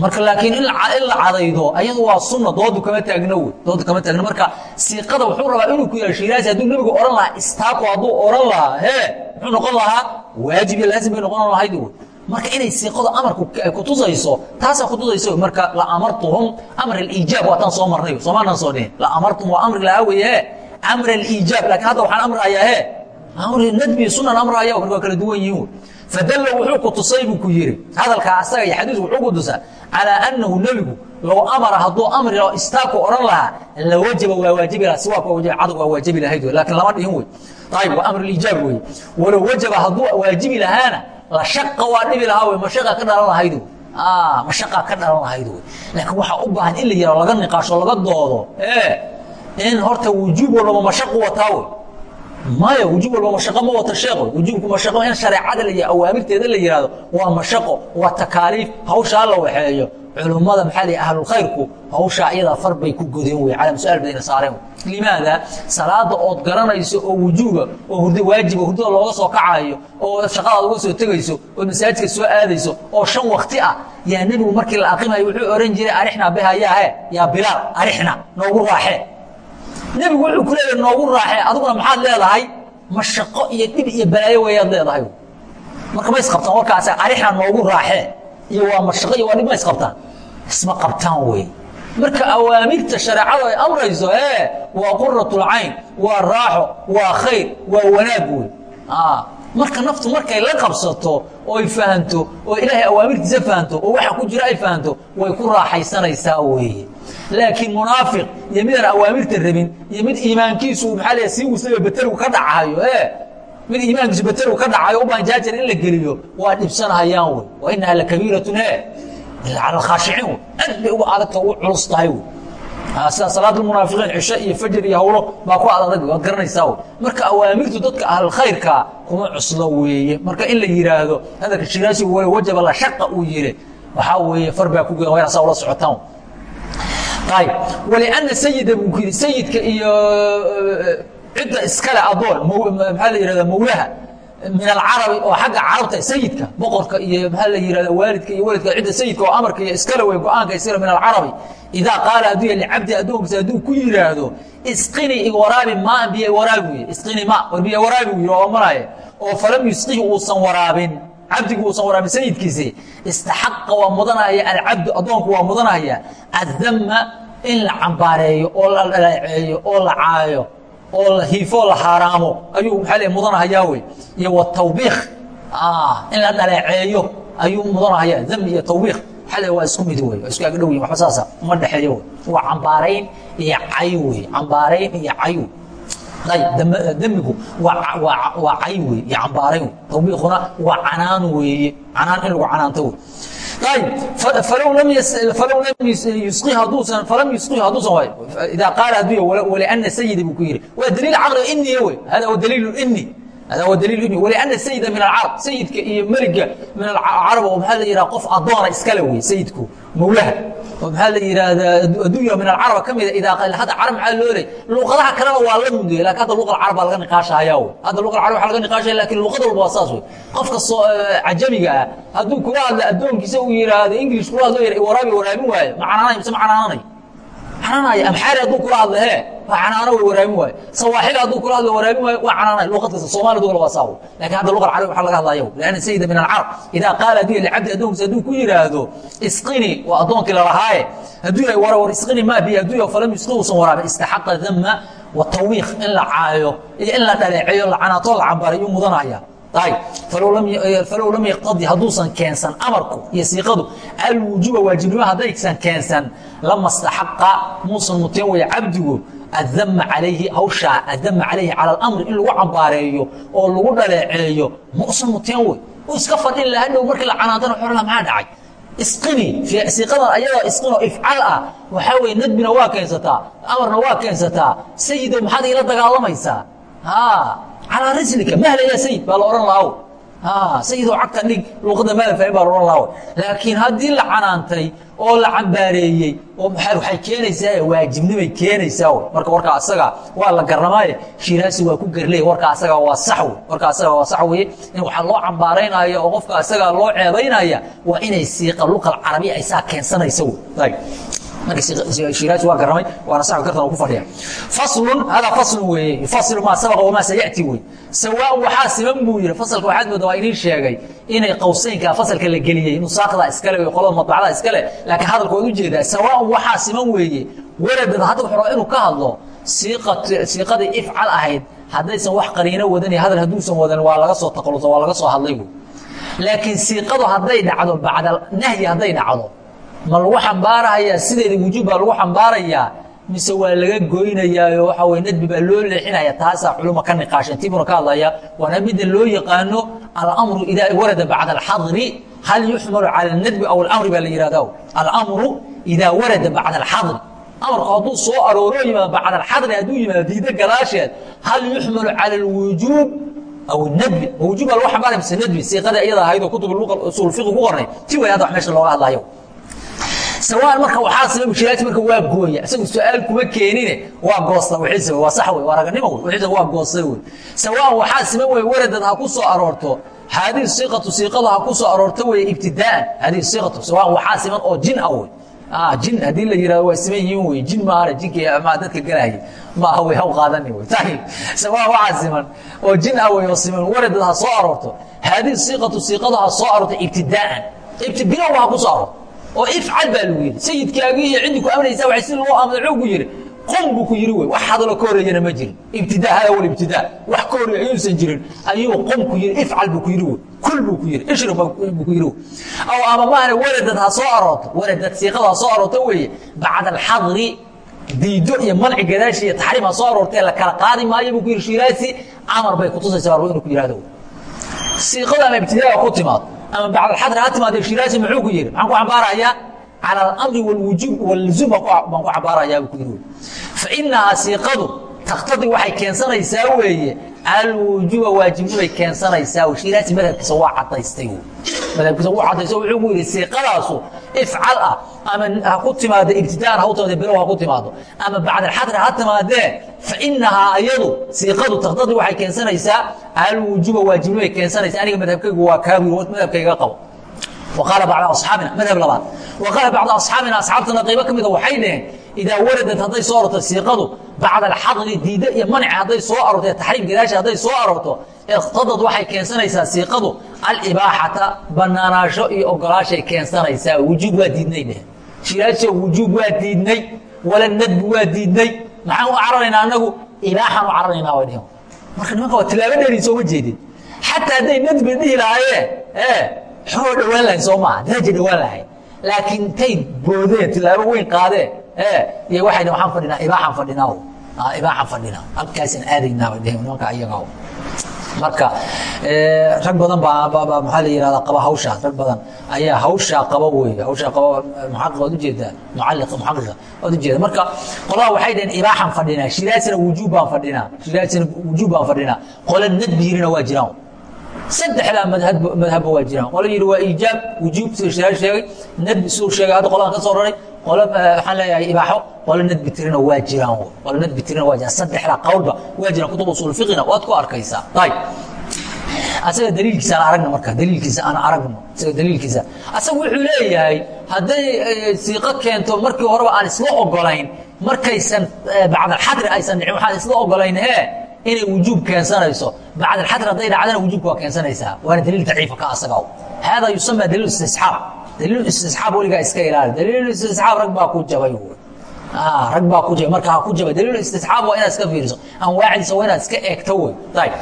marka laakiin in la cadaydo ayadu waa sunna doodu kama taagno wey doodu kama taagno. Marka siiqada wuxuu rabaa inuu ku yahay shiraasi hadduu nebigu oran lahaa istaaku hadduu oran lahaa he muxuu noqon lahaa waajib iyo laazim bay noqon lahayd. Wey marka inay siiqadu amarku ay kutusayso taasaa kutusayso marka la amartuhum amr aliijaab waataan soo marnay. Soomaanan soo dhihin. La amartum waa amri lahaa weye he amr aliijaab laakiin hadda waxaan amrayaa he amri nadbi sunan amraya marka waa kala duwan yihiin. Wey fadalla wuxuu ku tusay buu ku yidhi. Hadalkaa asaga iyo xadiisku wuxuu ku tusaa calaa annahu nebigu low amara hadduu amri lao istaaku odhan lahaa la wajaba waa waajibi lahaa siwaak waa wajibi cadog waa waajibi lahayd wey laakiin lama dhihin wey ayib waa amr ijaab wey walow wajaba hadduu waajibi lahaana la shaqa waa dhibi lahaa wey mashaqa ka dhalan lahayd mashaqa ka dhalan lahayd wey laakiin waxaa u baahan in la yihao laga niqaasho laga doodo e in horta wujuub walbaba mashaqu wataa wey maya wujuub walba mashaqo ma wata sheekho wujuubku mashaqo in shareecada la awaamirteeda la yihahdo waa mashaqo waa takaaliif hawshaa la waxeeyo. Culummada maxaa lii ahlulkhayrku hawshaa iyadaa far bay ku godeen wey cala mas'aal bayna saareen limaada salaada ood garanayso oo wujuuba oo hurdo waajiba hurdada looga soo kacayo oo shaqadaad uga soo tegayso oo masaajidka soo aadayso oo shan wakti ah yaa nebigu markii la aqimayo wuxuu ohan jiray arixna biha yaahe yaa bilaal arixna noogu raaxee nebigu wuxuu ku leeyahay noogu raaxee adiguna maxaad leedahay? Mashaqo iyo dhib iyo balaayo weyaad leedahay. Marka ma isqabtaan warkaas arixna noogu raaxee iyo waa mashaqo iyo waa dhib ma isqabtaan isma qabtaan wey. Marka awaamirta shareecadu ay amrayso e waa quratulcayn waa raaxo waa khayr waa wanaag wey. Marka naftu markay la qabsato oy fahanto oo ilaahay awaamirtiisa fahanto oo waxa ku jira ay fahanto way ku raaxaysanaysaa weeye laakiin munaafiq iyo midaan awaamirta rabin iyo mid iimaankiisu maxaa l sii wusaba betergu ka dhacayo mid iimaankiisu betergu ka dhacayo u baan jaajar in la geliyo waa dhibsanahayaan wey. Wa inaha lakabiiratun e cala khaashiciin wey. Aad bay uga adagta ugu culus tahay wey. Sida salaad munaafiqiin cisho iyo fajr iyo hawlo baa ku adag waad garanaysaa wey. Marka awaamirtu dadka ahlkhayrka kuma cuslo weeye. Marka in la yihaahdo hadalka shiraasi wale wajaba la shaqa uu yiri. Waxaa weeye far baa ku goyn saa ula socotaan waliana sayida buu yidhi sayidka iyo cidda iskale adoon maxaa la yihahda mawlaha min alcarabi oo xagga carabta sayidka boqorka iyo maxaa la yihahda waalidka iyo waladka cidda sayidka oo amarka iyo iskale wey go'aanka iskale min alcarabi. Idaa qaala hadduu ya licabdi addoonkiisa hadduu ku yidhaahdo isqini iwaraabi maan biyo waraabi wey isqini ma war biyo waraabi yidhi oo omanaya oo falam yusqihi uusan waraabin cabdigu uusan waraabin sayidkiisi istaxaqa waa mudanaya alcabdu addoonku waa mudanaya. Addama in la cambaareeyo oo la dhaleeceeyo oo la caayo oo la hiifoo la haaraamo. Ayuu maxaa le mudanahayaa wey. Iyo watawbiikh in la dhaleeceeyo ayuu mudanahaya dami iyo tawbiikh. Xale waa isku mid wey. Waa isku agdhow yihiin waxba saasa uma dhexeeyo wey. Waa cambaarayn iyo cay wey. Cambaarayn iyo cay wey ayb demigu waa waa cay wey iyo cambaarayn wey tawbiikhuna waa canaan weeye canaan in lagu canaanto wey idaa qaala hadduu waliana sayida buu ku yidhi. Waa daliil caqliga iniya wey hada huwa daliilu ini hada huwa daliilu ini waliana sayida min alcarab sayidka iyo meliga min alcarab oo maxaa la yidhaha qof addoona iskale wey sayidku mawlaha oo maxaa la yidhaahdaa adduunya min alcarab ka mida idaa hadda carab maxaa loo leey luqadaha kalena waa la mudaya laakiin hadda luqa alcarab baa laga niqaashahaya wey hadda luqa alcarab waa laga niqaashaya laakiin luqad walba waa saas wey qofka soo cajamiga ah hadduu kula hadla addoonkiisa uu yidhaahdo english kula hadlo yidha waraabi waraabin waayo ma canaanay mise ma canaanaya amxaari hadduu kula hadla he. Waa canaano way waraabin waayo sawaaxili hadduu kula hadla waraabin waayo waa canaanay luqad kasta soomaali dugala waa saa wey laakiin hadda luqa alcarab waxaa laga hadlaya lianna sayida min alcarab. Idaa qaala hadduu licabdi addoonkiisa hadduu ku yidhaahdo isqini waa addoonkii lalahaaye hadduu yahay war war isqini maa biyo hadduu yahay falam yusqi uusan waraabin istaxaqa dama wa tawbiikh in la caayo. Iyo in la dhaleeceeyo la canaato la cambaray yuu mudanaya falow lam yaqtadi hadduusan keensan amarku iyo siiqadu alwujuuba waajibnimo haddaysan keensan lama staxaqa muusan muteen waya cabdigu adama calayhi hawshaa adama calayhi cala alamri in lagu cambaareeyo oo lagu dhaleeceeyo mausan muteen wey uu iska fadhin laha dhow markii la canaantana xorla maxaa dhacay? Isqini siiqadan ayadoo isqinoo ifcal ah. Waxaa weye nadbina waa keensataa amarna waa keensataa. Sayidow maxaad iila dagaalamaysaa calaa rislika mahla yaa sayid baa la odhan lahaa sayidoo cagta dhig luuqada maala fahmin baa la odhan lahaa laakiin haddii la canaantay oo la cambaareeyey oo waxay keenaysaa waajibnimay keenaysaa marka warkaa asaga waa la garramaaye shiraasi waa ku gerley warkaa asaga waa sax wey. Warkaa asaga waa sax weye in waxaa loo cambaaraynaya oo qofka asaga loo ceebaynaya waa inay siiqa luqal carabiya ay saa keensanaysa wey markashiraasi waa garamay waana saxbi kartan ku fadhiya. Faslun hada faslun weeye yufasilu maa sabaqa wamaa sayati wey sawaan waxaa siman buu yidhi fasalka waxaad mooda waa idiin sheegay inay qowseynka fasalka la geliyey nusaaqda iskale wey qolada madbacda iskale laakiin hadalka waad u jeedaa sawaan waxaa siman weeye waradad hadda wuxuu rabaa inuu ka hadlo siiqadii ifcal ahayd haddaysan wax qariino wadan hadal hadduusan wadan waa laga soo taqalusa waa laga soo hadlay wey laakiin siiqadu hadday dhacdo bacda nahyi hadday dhacdo ma lagu xambaarahayaa sideeda wujuub baa lagu xambaarayaa mise waa laga goynayaayo waxa wey nadbi baa loo leexinaya taasaa culuma ka niqaasheen tiibuna ka hadlaya waana midda loo yaqaano alamru idaa warada bacda alxadri hal yuxmalu cala nadbi aw alamri baa la yihahda alamru idaa warada bacda alxadri amarku hadduu soo arooro yimaado bacda alxadri hadduu yimaado diida gadaasheed hal yuxmalu cala alwujuub aw nadbi wujuub baa lagu xambaaraya mise nadbi siiqada iyada ahayd oo kutub usul fiqi ku qornay ti way hadda wax meesha looga hadlayo sawaan marka waxaa sima mushkilaadki marka waa gooya. Isagu su'aal kuma keenine waa goosta wixiisa waa sax wey waa raganimo wey wixiisa waa goostay wey sawaan waxaa siman wey waradad ha ku soo aroorto. Haadihi siiqatu siiqada ha ku soo aroorto wey ibtidaa'an haadihi siiqatu sawaan waxaa siman oo jin ah wey jin haddii la yihahdo waa siman yihiin wey jin maahana jinkii ma dadka galahaya ma aha wey haw qaadani wey tayib sawaan waxaa siman oo jin ah wey oo siman waradad ha soo aroorto. Haadihi siiqatu siiqada ha soo aroorto ibtidaa'an ibti bilowba ha ku soo aroorto oo ifcal baa lagu yidhi. Sayidkaagii iyo ciddii ku amnaysaa waa si loo amda xoog ku yidhi. Qom buu ku yidhi wey wax hadaloo ka horeeyana ma jirin. Ibtidaa hada wal ibtidaa. Wax ka horreeya ayuusan jirin. Ayuu qom ku yidhi ifcal buu ku yidhi wey kul buu ku yidhi ishrib buu ku yidhi wey aw ama maahane waladad ha soo arooto. Waladad siiqada ha soo arooto weeye. Bacda alxadri diido iyo manci gadaashi iyo taxriim ha soo aroortee la kala qaadi maayo buu ku yidhi shiiraasi amar bay kutusaysaa barbo inuu ku yidhahdo siiqada ama ibtidaa ku timaado ama bacdalxadri ha timaadee shiraasi muxuu ku yidhi maxaan ku xambaarayaa cala alamri walwujuub walluzuum baan ku xambaarayaa buu ku yidhi fainahaa siiqadu taktadii waxay keensanaysaa weeye alwujuba waajibnimay keensanaysaa. Shiraasi madhabkiisa waa cadaystay madhabkiisa wuu cadaysto wuxuu ku yidhi siiqadaasu ifcal ah ama ha ku timaado ibtidaan ha u timaado bilow ha ku timaado ama bacdalxadri ha timaadee fa inahaa iyadu siiqadu taqtadi waxay keensanaysaa alwujuba waajibnimay keensanaysa aniga madhabkaygu waa kaa wiil madhabkayga qabo. Waqaala bacda asxaabina madhab labaad. Waqaala bacda asxaabina asxaabtana qaybo ka mida ah waxay dhaheen idaa waradat hadday soo aroorto siiqadu bacda alxadli diidda iyo manci hadday soo aroorto ee taxriim gadaasha hadday soo aroorto ikhtadad waxay keensanaysaa siiqadu alibaaxata banaanaasho iyo ogolaashay keensanaysaa wujuub waa diidnay dheh shiraasha wujuub waa diidnay wala nadbu waa diidnay maxaan u cararaynaa annagu ibaaxaan u cararaynaa way dhehen marka nimanka waa tilaabo dheerin sooma jeedin xataa hadday nadbi dhihi lahaayeen ee xoo dhowaan lahayn soo maaha daraja dhowaan lahay laakiin intay boodeen tilaabo weyn qaadeen iyo waxay waxaan fadhinaa ibaaxaan fadhinaa ibaaxaan fadhinaa. Halkaasaan aadaynaa bay dheheen nimanka iyaga marka rag badan baa maxaa la yihahdaa qaba hawshaas. Rag badan ayaa hawshaa qaba wey hawshaa qaba muxaqiq waad u jeedaa mucalliq muxaqiqa waad ujeeda marka qolaha waxay dhaheen ibaaxaan fadhinaa shiraasina wujuub baan fadhinaa shiraasina wujuub baan fadhinaa. Qola nadbiyirina waa jiraan. Saddexdaa madhabba waa jiraan. Qola yidhi waa iijaab wujuub sida shiraar sheegay. Nadbi siduu sheegay hadda qoladan ka soo raray qolo waxaan leeyahay ibaaxo. Qolo nadbi tirina waa jiraan qolo nadbi tirina waa jiraan. Saddexdaa qowlba waa jiraan kutub usul fiqina waad ku arkaysaa. Ayib asaga daliilkiisa aan aragno marka. Daliilkiisa aan aragno. Isaga daliilkiisa. Asaga wuxuu leeyahay hadday siiqo keento markii horeba aan isla ogolayn markaysan bacdalxadri aysan dhicin waxaan isla ogolayn hee inay wujuub keensanayso. Bacd alxadr hadday dhacdana wujuubka waa keensanaysaa. Waana daliil daciifa ka asaga hada yusama daliil istisxaab daliil istisxaab weligaa iska ilaali daliil istisxaab rag baa ku jabay rag baa ku jabay marka ha ku jabay daliil istisxaab waa inaad iska fiiriso anwaacdiisa waa inaad iska eegto wey ayib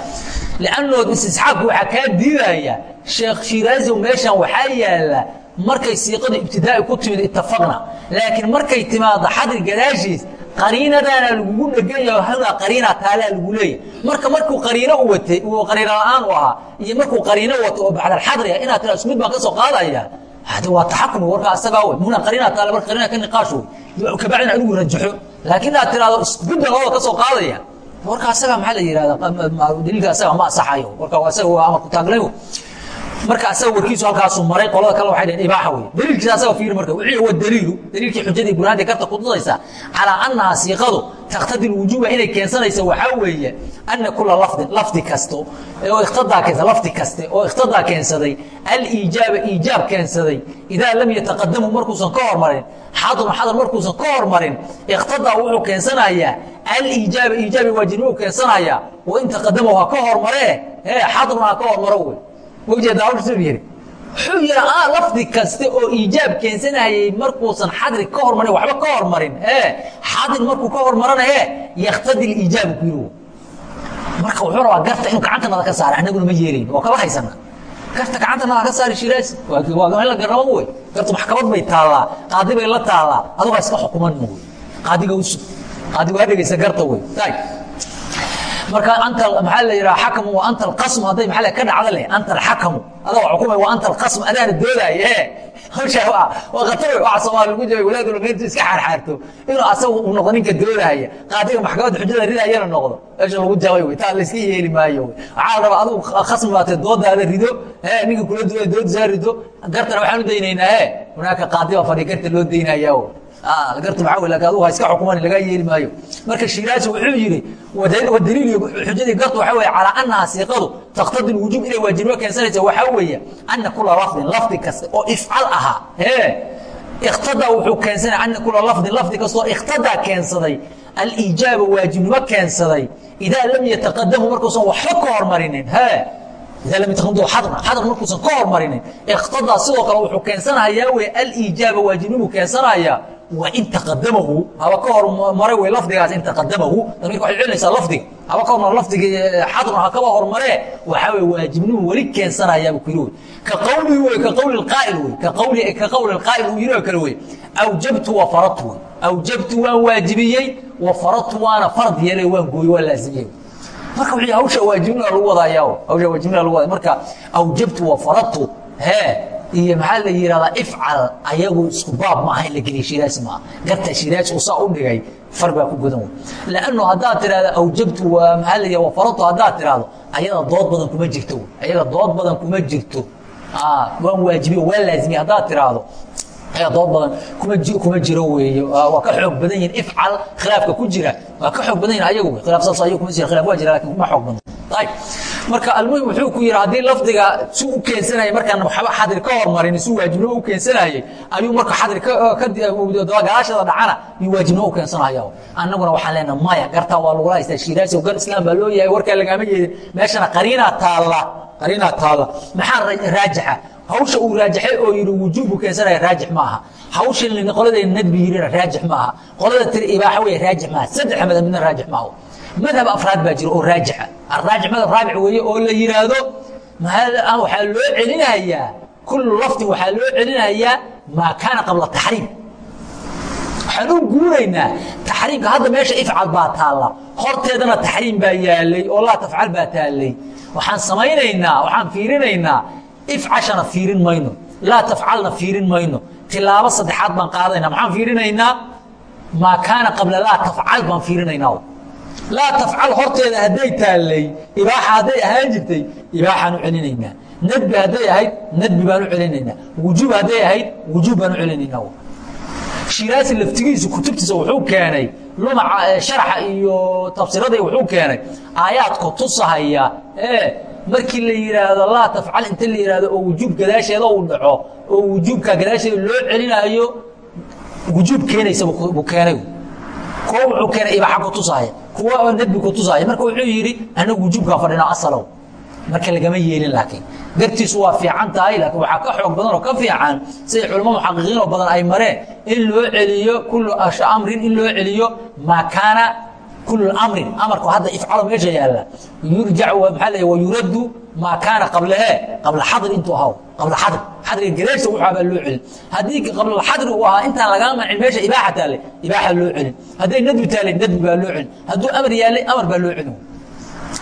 liannood istisxaabku waxaa kaa diidaya sheekh shiraazi meeshan waxaa yaalla markay siiqadu ibtidaa'i ku timid itafaqna laakiin markay timaado xadri gadaashiis qariinadaana lagugu dhegan yaho halkaa qariina taalaa lagu leeyahy marka markuu qariino u watay uu qariino la'aan u ahaa iyo markuu qariino wato oo bacdalxadri ah inaad tira ismid baan ka soo qaadaya hade waa taxakumi warka asagaa wey muna qariina taale marka qariina ka niqaash wey kabacdina adigu rajaxo laakiin inaad tiraahdo ismidbaan labada ka soo qaadaya warka asaga maxaa la yihahda daliilka asaga ma asaxayo warka asaga waa amarku taaglay marka asaga warkiisu halkaasu maray qolada kale waxay dhaheen ibaaxa wey daliilkiisa asaga fiiri marka wixii huwa daliilu. Daliilkii xujadii burhaantii karta kutusaysa calaa annaha siiqadu taktadi lwujuuba inay keensanaysa waxaa weeye ana kula lafdin lafdi kasto oo ikhtadaa keensa lafdi kaste oo ikhtadaa keensaday aliijaaba iijaab keensaday idaa lam yataqadamu markuusan ka hormarin xadrun xadr markuusan ka hormarin ikhtadaa wuxuu keensanayaa aliijaaba iijaabi waajibnimuu keensanayaa wain taqadama ha ka hormaree xadrun ha ka hormaro wey wjeeda hawsuu yidhi wuxuu yidhi a lafdi kaste oo iijaab keensanayay markuusan xadri ka hormarin waxba ka hormarin xadri markuu ka hormarana e yaktadi iijaabu ku yidhi. Marka wuxuu rabaa garta inuu gacantanada ka saara annaguna ma yeelayn oo kaba haysana garta gacantana ha ka saari shiraasi waa in la garabo wey. Gartu maxkamad bay taallaa qaadi bay la taallaa adugaa iska xukuman wey. Qaadiga usug qaadigu ha dhegeysa garta wey marka anta maxaa la yidhaha xakamu waa anta alqasmu hadday maxaa ka dhacda leh anta alxakamu. Adaa xukumay waa anta alqasmu adaana doodaaye ee hawshaa waa waa khatar waxa soomaali lagu jabay walaadul meyntu iska xaarxaarto inuu asagu uu noqdo ninka doodaaya qaadiga maxkamadda xujada ridayana noqdo. Meesha lagu jabay wey taa layska yeeli maayo wey waxaa la rabaa adigu khasmi baatee doodaada rido ee ninka kula dooda doodisaa rido gartana waxaan u daynaynaa ee hunaaka qaadi baa fadhiya garta loo daynayaa wey ha iska yeeli maayo. Marka shiraasi wuxuu yidhi wadaliil xujadii gartu waxa weye calaa annaha siiqadu taqtadi lwujuub inay waajibnimo keensanaysa waxaa weeye ana kula lafdin lafdi kasta oo ifcal ahaa ee ikhtadaa wuxuu keensanaya ana kula lafdin lafdi kastoo ikhtadaa keensaday aliijaaba waajibnimo keensaday idaa lam yataqadamu markuusan waxba ka hormarinin he idaa lam yataqadam xadra xadr markuusan ka hormarinin ikhtadaa sidoo kale wuxuu keensanayaa weye aliijaaba waajibnimu keensanayaa wain taqadamahu haba ka hormaray wey lafdigaas in taqadamahu damiirka waxay celinaysaa lafdiga haba ka hormara lafdiga xadrun ha kaba hormaree waxaa weye waajibnimu weli keensanayaabuu ku yiri wey ka qawlihi wey ka qawli lqaa'il wey ka qawli ka qawli lqaa'il uu yiri oo kale wey awjabtu wa faradtu wey awjabtu waan waajibiyey wa faradtu waana fard yeelay waan gooyey waan laazimiyey marka wuxuu hawsha waajibnima lagu wadaayaa hawsha waajibnima lagu wadaya marka awjabtu wa faradtu hee iyo maxaa la yidhahdaa ifcal ayagu isku baab maaha in la geliya shiraasi maaha garta shiraasi uu saa u dhigay far baa ku gudan wey lannu haddaad tidhahdo awjabtu waa maxaa la yidhahda wafaratu haddaad tidhahdo ayada dood badan kuma jirto. Wey ayaga dood badan kuma jirto. Waan waajibiye waan laazimiye. Haddaad tidhaahdo dood badan kuma ji kuma jiro weeye waa ka xoog badan yihiin ifcal khilaafka ku jira. Waa ka xoog badan yihiin ayagu. Khilaaf saas ayagu kuma jira. Khilaaf waa jira laakiin kuma xoog badan. Ayib marka almuhim wuxuu ku yidhi haddii lafdiga si u keensanayay markaan waxba xadri ka hormarin si waajibnimo u keensanayay ayuu marka xadri gadaashada dhacana iyo waajibnimo u keensanaya annaguna waxaan leenaha maya gartaa waa lagula haystaa shiraasi gar islaam baa loo yahay. Warkaa lagaama yeedin. Meeshana qariinaa taalla qariinaa taalla. Maxaa raajixa hawsha uu raajaxay oo yidhi wujuubu keensanaya raajix ma aha hawsha qolada nadbi yidhina raajix ma aha qolada tiri ibaaxa wey raajix maaha. Saddexa madab midna raajix maaha. Madhab afraad baa jira oo raajixa araajic madhab raabic weeye oo la yidhaahdo waxaa loo celinayaa. Kullu lafdin waxaa loo celinayaa maa kaana qabla taxriim. Waxaan u guuraynaa taxriimka hadda meesha ifcal baa taalla. Horteedana taxriim baa yaalay oo laa tafcal baa taallay. Waxaan samaynaynaa waxaan fiirinaynaa ifcashana fiirin mayno laa tafcalna fiirin mayno tilaabo saddexaad baan qaadayna maxaan fiirinaynaa? Maa kaana qabla laa tafcal baan fiirinaynaa. Laa tafcal horteeda hadday taallay ibaaxa hadday ahaan jirtay ibaaxaan u celinaynaa. Nadbi hadday ahayd nadbi baan u celinaynaa. Wujuub hadday ahayd wujuub baan u celinaynaa. Shiraasi laftigiisu kutubtiisa wuxuu keenay lumaca sharaxa iyo tafsirada wuxuu keenay aayaadku tusahaya ee markii la yidhaahdo laa tafcal inta la yidhaahdo oo wujuub gadaasheeda uu dhaco oo wujuubka gadaasheeda loo celinaayo wujuub keenaysa buu keenay. Kuwa wuxuu keenay ibaaxa kutusahaya kuwa nadbi kutusahaya marka wuxuu yidhi anagu wujuubkaa fadhinaa asalow. Marka lagama yeelin laakiin gartiisu waa fiican tahay laakiin waxaa ka xoog badan oo ka fiican siday culamo muxaqiqiin oo badan ay mareen in loo celiyo kullu amrin in loo celiyo maa amrin amarku hadda ifcalo meesha yaalla yurjac maxaa leeyahay wayuraddu maa kaana qabla ee qabla xadri intuu ahaw qabla xadri xadriga gadaashta wuxuu baa loo celin. Haddii qabla xadri uu ahaa intaan lagaa mancin meesha ibaaxa taallay ibaaxa loo celin. Hadday nadbi taallay nadbi baa loo celin. Hadduu amar yaallay amar baa loo celin.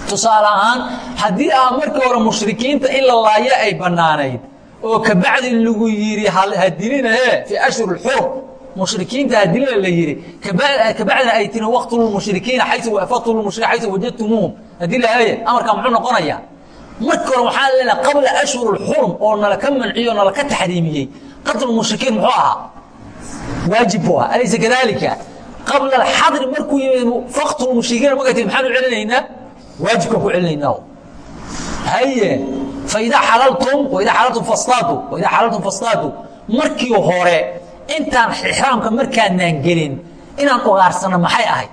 Tusaale ahaan haddii ah markii hore mushrikiinta in la laayo ay bannaanayd oo kabacdi lagu yidhi hadilina ee fii ashhur xurum mushrikiinta hadilina la yidhi kabacdina ay tiri waqtulmushrikiina xayu faqtulmushrikiin xayu wajadtumuuhum haddii la haye amarkaa muxuu noqonayaa markii hore waxaa leenaha qabla ashhur xurum oo nala ka manciyo nala taxriimiyey qatlmushrikiin muxuu ahaa? Waajib buu ahaa. Alaysa kadalika qabla alxadri markuu yimid faqtulmushrikiina markay maxaan u celinaynaa waajibka ku celinaynaa haye faidaa xalaltum waidaa xalaltum fastaadu waidaa xalaltum fastaadu. Markii hore intaan ixraamka markaanaan gelin inaan ugaarsano maxay ahayd?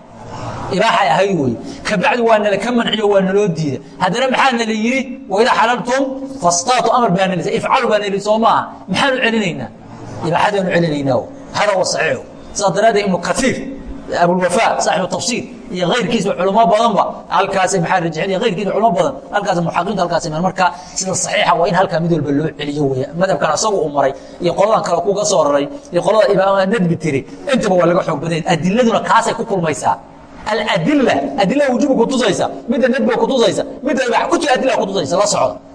Ibaaxay ahayd wey kabacdi waa nala ka manciyo waa naloo diida haddana maxaa nala yidhi? Waidaa xalaltum fastaadu amar baa nalisa ifcalu baa nali soo maaha. Maxaanu celinaynaa? Ibaaxadaanu celinaynaa hada wa saxiixu sidaas daraaddeed ibnu kaiir abulwafa saaxibu tafsiir. Iyo kayrkiisa culamo badanba halkaasay maxaa rajixin iyo kayrkiisa culamo badan. Halkaas muxaqiqiintu halkaas marka sida saxiixa waa in halkaa mid walba loo celiyo weya madhabkan asagu uu maray iyo qoladan kale kuga soo raray iyo qolada imaama nadbi tiri. Intaba waa laga xoog badan adiladuna kaasay ku kulmaysaa. Aladila adilada wujuba kutusaysa midda nadbiga kutusaysa midda ku jira adila kutusaysa la socda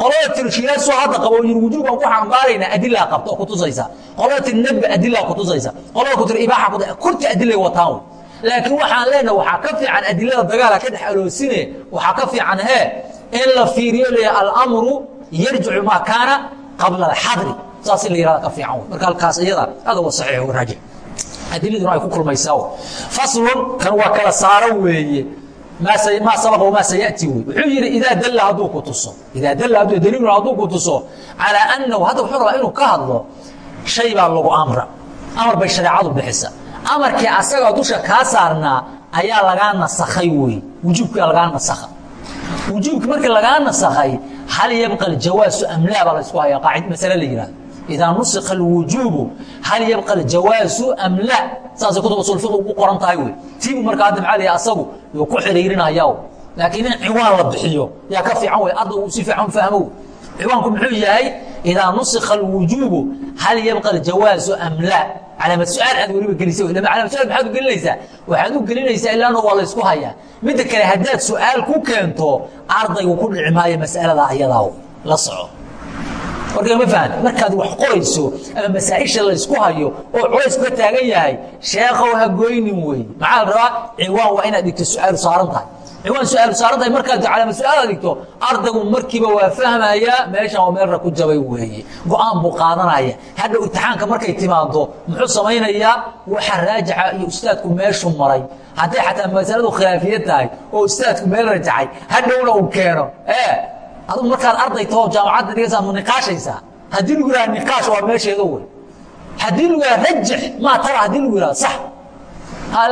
qolada tirshiyaad soo hadda qabo aan ku xambaarayna adila qabto oo kutusaysa qolada tir nadbi adila kutusaysa qolada ku tir ibaaxa ku kurti adila wataan. Laakiin waxaan leenahay waxaa ka fiican adilada dagaala ka dhex aloosine waxaa ka fiican hee in la fiiriyo le alamru yarjicu maa kaana qabla alxadri saas in la yihahda ka fiican marka halkaas iyada hada wa saxiix raajix adiladuna ay ku kulmaysaa faslun kan waa kala saaro weeye maa sabqa lagaa nasakhay hal yabqa aljawaasu amlaa baa la isku hayaa. Qaacid masale la yihahdo idaa nusikha alwujuubu hal yabqa aljawaasu am la saasay kutub usul fiqi ugu qoran tahay wey tiibu marka la asagu yuu ku xiriirinaya laakiin in ciwaan la bixiyo yaa ka fiican wey arday uu si fiican fahmo ciwaanku muxuu yahay idaa nusikha alwujuubu hal yabqa aljawaasu am la calaamad su'aal aad weliba gelisay lama calaamad su'aal maxaad u gelinaysaa waxaad u gelinaysaa ilaana waa la ysku hayaa midda kale haddaad su'aal ku keento ardaygu ku dhici maayo mas'alada ayadaa la soco warka ma fahan markaad wax qorayso ama masaaisha laysku hayo oo culays ka taagan yahay sheekhow ha goynin wey maxaa la rabaa? Ciwaan waa inaad dhigto su'aalu saaran tahay. Ciwaan su'aalu saaran tahay markaad calaamad su'aalaad dhigto ardaygu markiiba waa fahmaya meeshan waa meelra ku jabay weeye. Go'aan buu qaadanaya. Hadhow imtixaanka markay timaado muxuu samaynayaa? Waxa raajixa iyo ustaadku meeshu maray. Hadday xataa masaladu khilaafiya tahay oo ustaadku meel rajacay hadhowna uu keeno adugu markaad arday taho jaamacadda dhigaysaa ma niqaashaysaa? Haddii lagu yidhaha niqaash waa meesheeda wey haddii lagu yidhaha rajix maa tara haddii lagu yidhaha sax.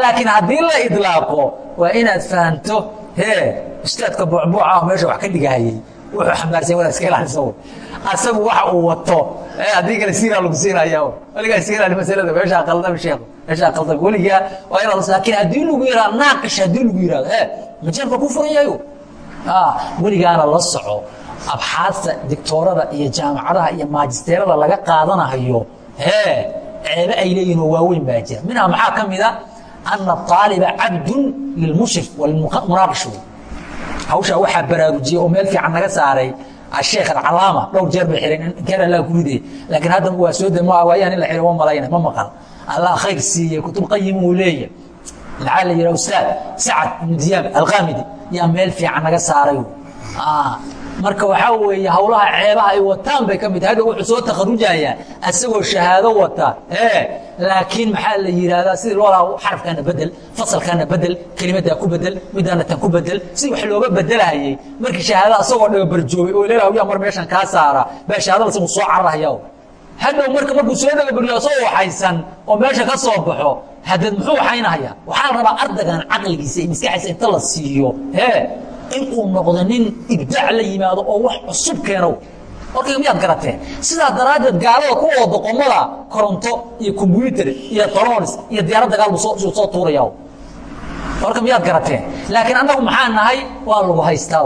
Laakiin haddii la idlaaqo waa inaad fahanto hee ustaadka buucbuuca ah meesha wax ka dhigahayey wuxuu xambaarsan wadaad iska ilaalisa wey asagu waxa uu wato haddii kale siiraa lagu siinaya weligaa iska ilaali masalada meeshaa qaldami sheekhu meeshaa qaldami weligaa waa inaad laakiin haddii lagu yidhaha naaqish haddii lagu yidhahdo hee majeelka ku furan yahayo weligaana la soco. Abxaadta dictoorada iyo jaamacadaha iyo maajisteerada laga qaadanahayo hee ceebe ay leeyihiin oo waaweyn baa jira. Minhaa maxaa ka mida ana aaliba cabdun lilmushrif walmunaaqish wey hawshaa waxaa baraarujiyey oo meel fiican naga saaray. Asheekh alcalaama dhowr jeer bay xireen keer allah ku ridee laakiin hadda waa soo de waayaan in la xiro ma malayna ma maqal allah khayr siiyey kutub qayim uu leeyahy maxaa la yidhaha ustaad sacad ibnu diyaab alqaamidi yaa meel fiican naga saaray. Marka waxaa weeye hawlaha ceebaha ay wataan bay ka mid hadhow wuxuu soo takharujayaa asagoo shahaado wata. Ee laakiin maxaa la yidhahdaa sidii loo lahaa xarafkaana bedel fasalkaana bedel kelimaddaa ku bedel midaana tan ku bedel. Sidii wax looga bedelahayey markii shahaadada asagoo dhaga barjoobay oo leelaha yaa mar meeshan kaa saara. Baa shahaadadaas uu soo cararahaya hadhow marka markuu soo dhaga baryo asagoo waxaysan oo meesha ka soo baxo hadeed muxuu waxaynahayaa? Waxaa la rabaa ardaygan caqligiisa iyo maskaxiisa inta la siiyo. Hee inuu noqdo nin ibdaac la yimaado oo wax cusub keeno. Warkayga miyaad garateen? Sidaa daraaddeed gaalada ku wada doqomada koronto iyo kombyuutar iyo talonis iyo diyaarad dagaal buu soo tuuraya warka miyaad garateen? Laakiin annagu maxaa nahay? Waa lagu haystaa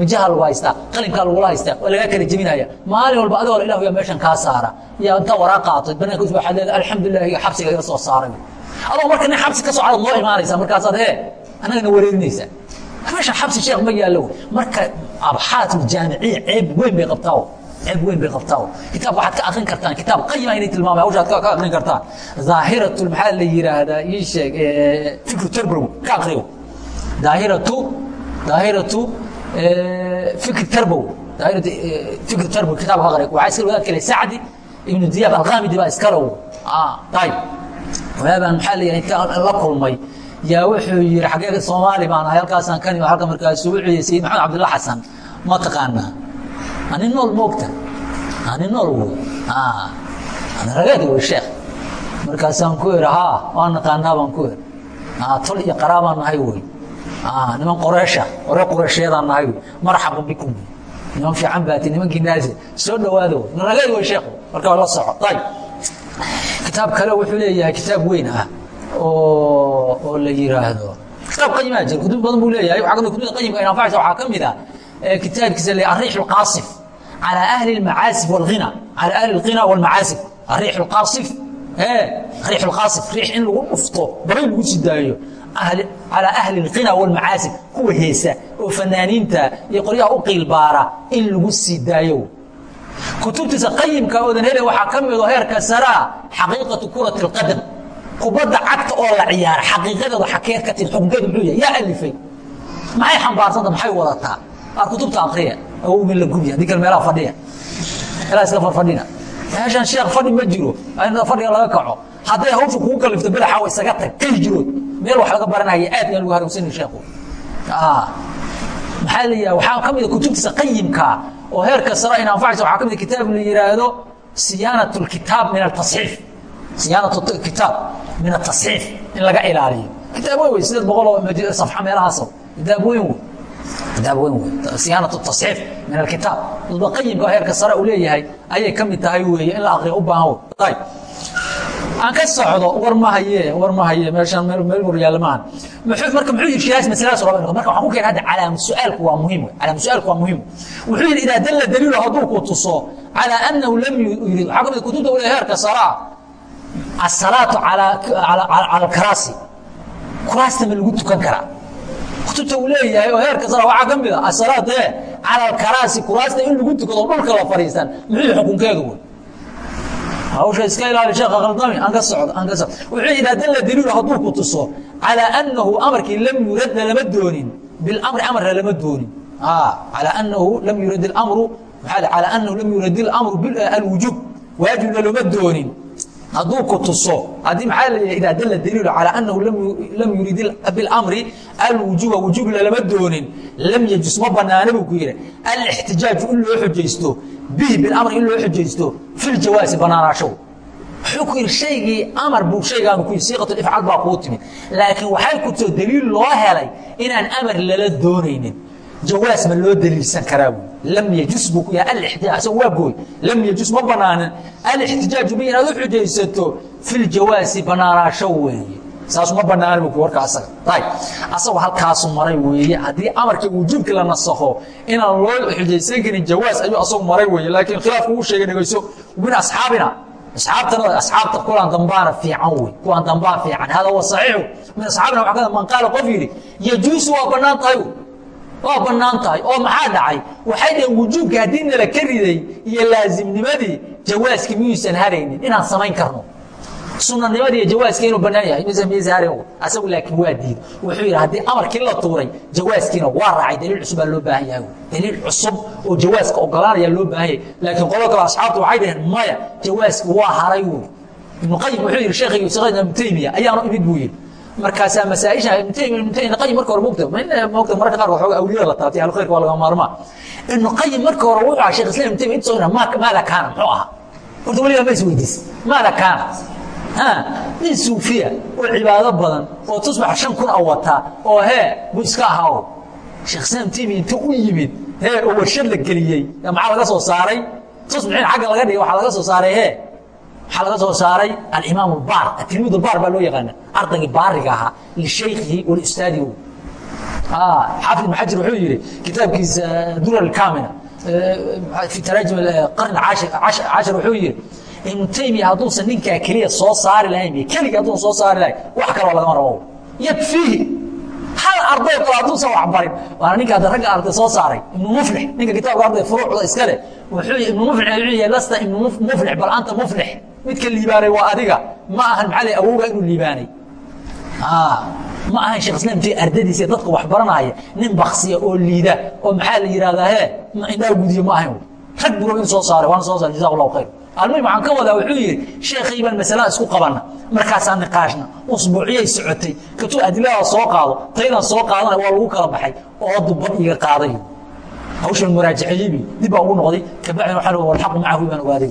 mijaha lagu haystaa qalinkaa lagula haystaa waa lagaa kala jebinaya. Maalin walba adigoo ilah yaa meeshan kaa saara. Iyo intaa waraa qaato banaankiis waxaad leedahay alxamdulilah iyo xabsiga iga soo saaray. Adoo marka nin xabsi ka socdaad noo imaanaysa markaasaad hee annagana wareerinaysaa meeshan xabsi sheekh ma yaallo. Marka abxaat jaamiciya ceeb weyn bay qabtaa. Ceeb weyn bay qabtaa. Kitaab waxaad ka akrin kartaan kitaab qayima inay tilmaamay hawshaad ka akrin kartaan. Daahiratu maxaa la yidhaahdaa ii sheeg fikru tarbow ka akriyo daahiratu daahiratu fikri tarbow daahiratu fikri tarbow kitaab ka akriyo waxaa iska wadaad kale sacdi ibnu diyaab alqaamidi baa iskalow ayib waabaan maxaa la yidhaha inta la kulmay yaa wuxuu yidhi xagee soomaali baan ahay halkaasaan ka nimi halka markaasuu wuxuu yidhi sayid maxamed cabdilla xasan ma taqaanaa ani nool moogta ani nool wey ani rageed wey sheekh markaasaan ku idhi haa waa naqaanaa baan ku idhi tol iyo qaraabaan nahay wey niman qoreesha ore qoreeshyadaan nahay wey marxaban bikum niman fiican baati nimankii naasi soo dhawaado rageed wey sheekh marka la soco ayib kitaab kale wuxuu leeyahay kitaab weyn ah oo la yiraahdo kitaab qayimaa jira kutub badan buu leeyahay waa kamid kutubda qayimka in anfacaysa waxaa ka mid ah kitaabkiisa le الريح القاصف على أهل المعازف والغنى على أهل الغنى والمعازف الريح القاصف ريح القاصف ريح in lagu dhufto dabay lagu sidaayo calى أهل الغنى والمعازف kuwa heesa oo fanaaniinta iyo qoryaha u qiilbaara in lagu sii daayo kutubtiisa qayimka oodan hele waxaa ka mido heerka saraa xaqiiqaةu kuraة الqadم kubadda cagta oo la ciyaara xaqiiqadeedu xakeed ka tiri xukunkeedu muxuu yahay yaa alifay maxay xambaarsanta maxay wadataa waa kutubta akriya awowmin la gubya haddii kale meelaha fadhiya meelaha iska farfadhina meeshan sheekh fadhi ma jiro fadhiga laga kaco hadday hawsha kugu kalifto belaxa wa isaga tag kay jirood. Meel wax laga baranaya aad yaa lagu harowsanay sheekhu. Maxaa la yidhaha waxaa ka mida kutubtiisa qayimka oo heerka sara in anfacaysa waxaa ka mida kitaab la yidhaahdo siyaanat lkitaab min altasxiif. Siyaanat kitaab min atasxiif in laga ilaaliyo. Kitaab weyn wey sideed boqol oo safxa meelahaas kitaab weyn wey. Kitaab weyn wey. Siyaanat tasxiif min alkitaab. Dadba qayimka heerka sare uu leeyahay ayay ka mid tahay weeye in la aqriyo u baahan wey aan ka socdo war ma haye war ma haye meeshan meel meel mur yaalla maahan marka muxuu yidhi shiyaas masaladaas raba marka waxaan ku keenay hadda calaamu su'aalku waa muhiim wey calaamu su'aalku waa muhiim wuxuu yidhi idaa dalla daliilu hadduu ku tuso calaa annahu lam yurid waxaa ka mid kutubta uu leeyahay heerka saraa asalaatu calaa cala alkaraasi. Kuraasta ma lagu tukan karaa. Kutubta uu leeyahay oo heerka sara waxaa ka mid a asalaat e cala alkaraasi kuraasta in lagu tukado dhulka la fadhiistan. Muxuu xukunkeedu wey hawsha iska ilaali sheekha khaldami aan ka socdo aan ka socdo. Wuxuu yidhi dalla daliilu hadduu ku tuso calaa annahu amarkii lam yuradna lama doonin. Bilamri amarna lama doonin. Calaa annahu lam yurad ilamru maxaa calaa annahu lam yurad ilamru alwujub waajibna lama doonin hadduu ku tuso haddii maxaa la idaa dalla daliilu calaa annahu lam yurid bilamri alwujuba wujubna lama doonin lam yajus ma banaana buu ku yidhi. Alixtijaaju in loo xujaysto bihi bilamri in loo xujaysto fi ljawaasi banaanaashow. Wuxuu ku yidhi shaygii amar buu shaygaanu ku yidhi siiqatu ifcaal baa kuu timid. Laakiin waxay ku too daliil loo helay inaan amar lala doonaynin jawaas ma loo daliilsan karaa buu? Lam yajus buu ku yahay alixtijaaj asaga waa gooy lam yajus ma banaanin. Alixtijaaju bi inaad u xujaysato fi ljawaasi banaanaasho weeye. Saas ma banaan bu warka asaga. Ayb asagoo halkaasu maray weeye. Haddii amarkii wujuubkii la nasaho inaan loo xujaysan karin jawaas ayuu asagu maray weeye. Laakiin khilaafku uu sheegay dhegeyso min asxaabina. Asxaabtana asxaabta kulaan dambaana fiican wey kuwaan dambaa fiican. Hada huwa saxiixu. Min asxaabina waa ka man qaala qof yidhi yajuusu waa bannaan tahay waa bannaan tahay oo maxaa dhacay? Waxay dhaheen wujuubka haddii nala ka riday iyo laasimnimadii jawaaskii miyuusan haraynin. Inaan samayn karno. Sunanimadii iyo jawaaskii inuu banaan yahay miyaysan haran asagu laakiin waa diid. Wuxuu yidhi haddii amarkii la tuuray jawaaskiina waa raacay. Daliil cusub baa loo baahan yahay. Daliil cusub oo jawaaska ogolaanaya loo baahan yahay. Laakiin qolo kale asxaabtu waxay dhaheen maya jawaaski waa haray. Wy ibnu qayim wuxuu yidhi sheekhiga ibn ibnu taymiya ayaanu imid buu yidhi markaasaa masaaisha ibnu taymiya ibnu taymiya qayim marka hore mogta mogta mararka qaar waxooga awliyada la taabtay ahlu khayrka waa laga maarmaa ibnu qayim marka hore wuxuu ahaa sheekh islam ibnu taymiya inta soo maada kaana muxuu ahaa. Horta weligaa ma is weydiis. Maada kaana. Nin suufiya oo cibaado badan oo tusbax shan kun a wataa oo hee buu iska ahaa sheekh islaam timi inta u yimid hee oo warshad la geliyey maxaa laga soo saaray. Tusbaxiin xagga laga dhigay waxaa laga soo saaray hee waxaa laga soo saaray alimaam albaar atilmiid albaar baa loo yaqaana ardaygii baariga ahaa lishaykhihi waliustaadihi xaafid ibn xajar wuxuu yidhi kitaabkiisa durar alkamina fi taraajim qarni cashar wuxuu yidhi ibnu taymiya hadduusan ninkaa keliya soo saari lahayn keligii hadduusan soo saari lahayn wax kaloo lagama rabo. Yakfiihi hal arday kale hadduusan waxbarin waana ninka hadda ragga arday soo saaray ibnu muflix. Ninka kitaabka arday furuucda iska leh wuxuu ibnu muflix wuxuu yahay lasta ibnu muflix bal anta muflix midka liibaanay waa adiga. Ma ahan maxaa lay awowga inuu liibaanay. Ma ahan sheekh islam ti ardadiisa dadka wax baranaya nin baksiya oo liida oo maxaa la yidhahdaa hee indhaa gudiyo ma ahayn rag buro in soo saaray waana soo saaray jazaak allahu khayr. Almuhim waxaan ka wadaa wuxuu yidhi sheekhii baan masalada isku qabanna markaasaan niqaashna usbuuciyay socotay katuu adilada soo qaado taydan soo qaadana waa lagu kala baxay oo dubad iga qaaday. Hawshan muraajaceeyeybi dib baa ugu noqday kabacdina waxaa walxaqu macahu baan ogaaday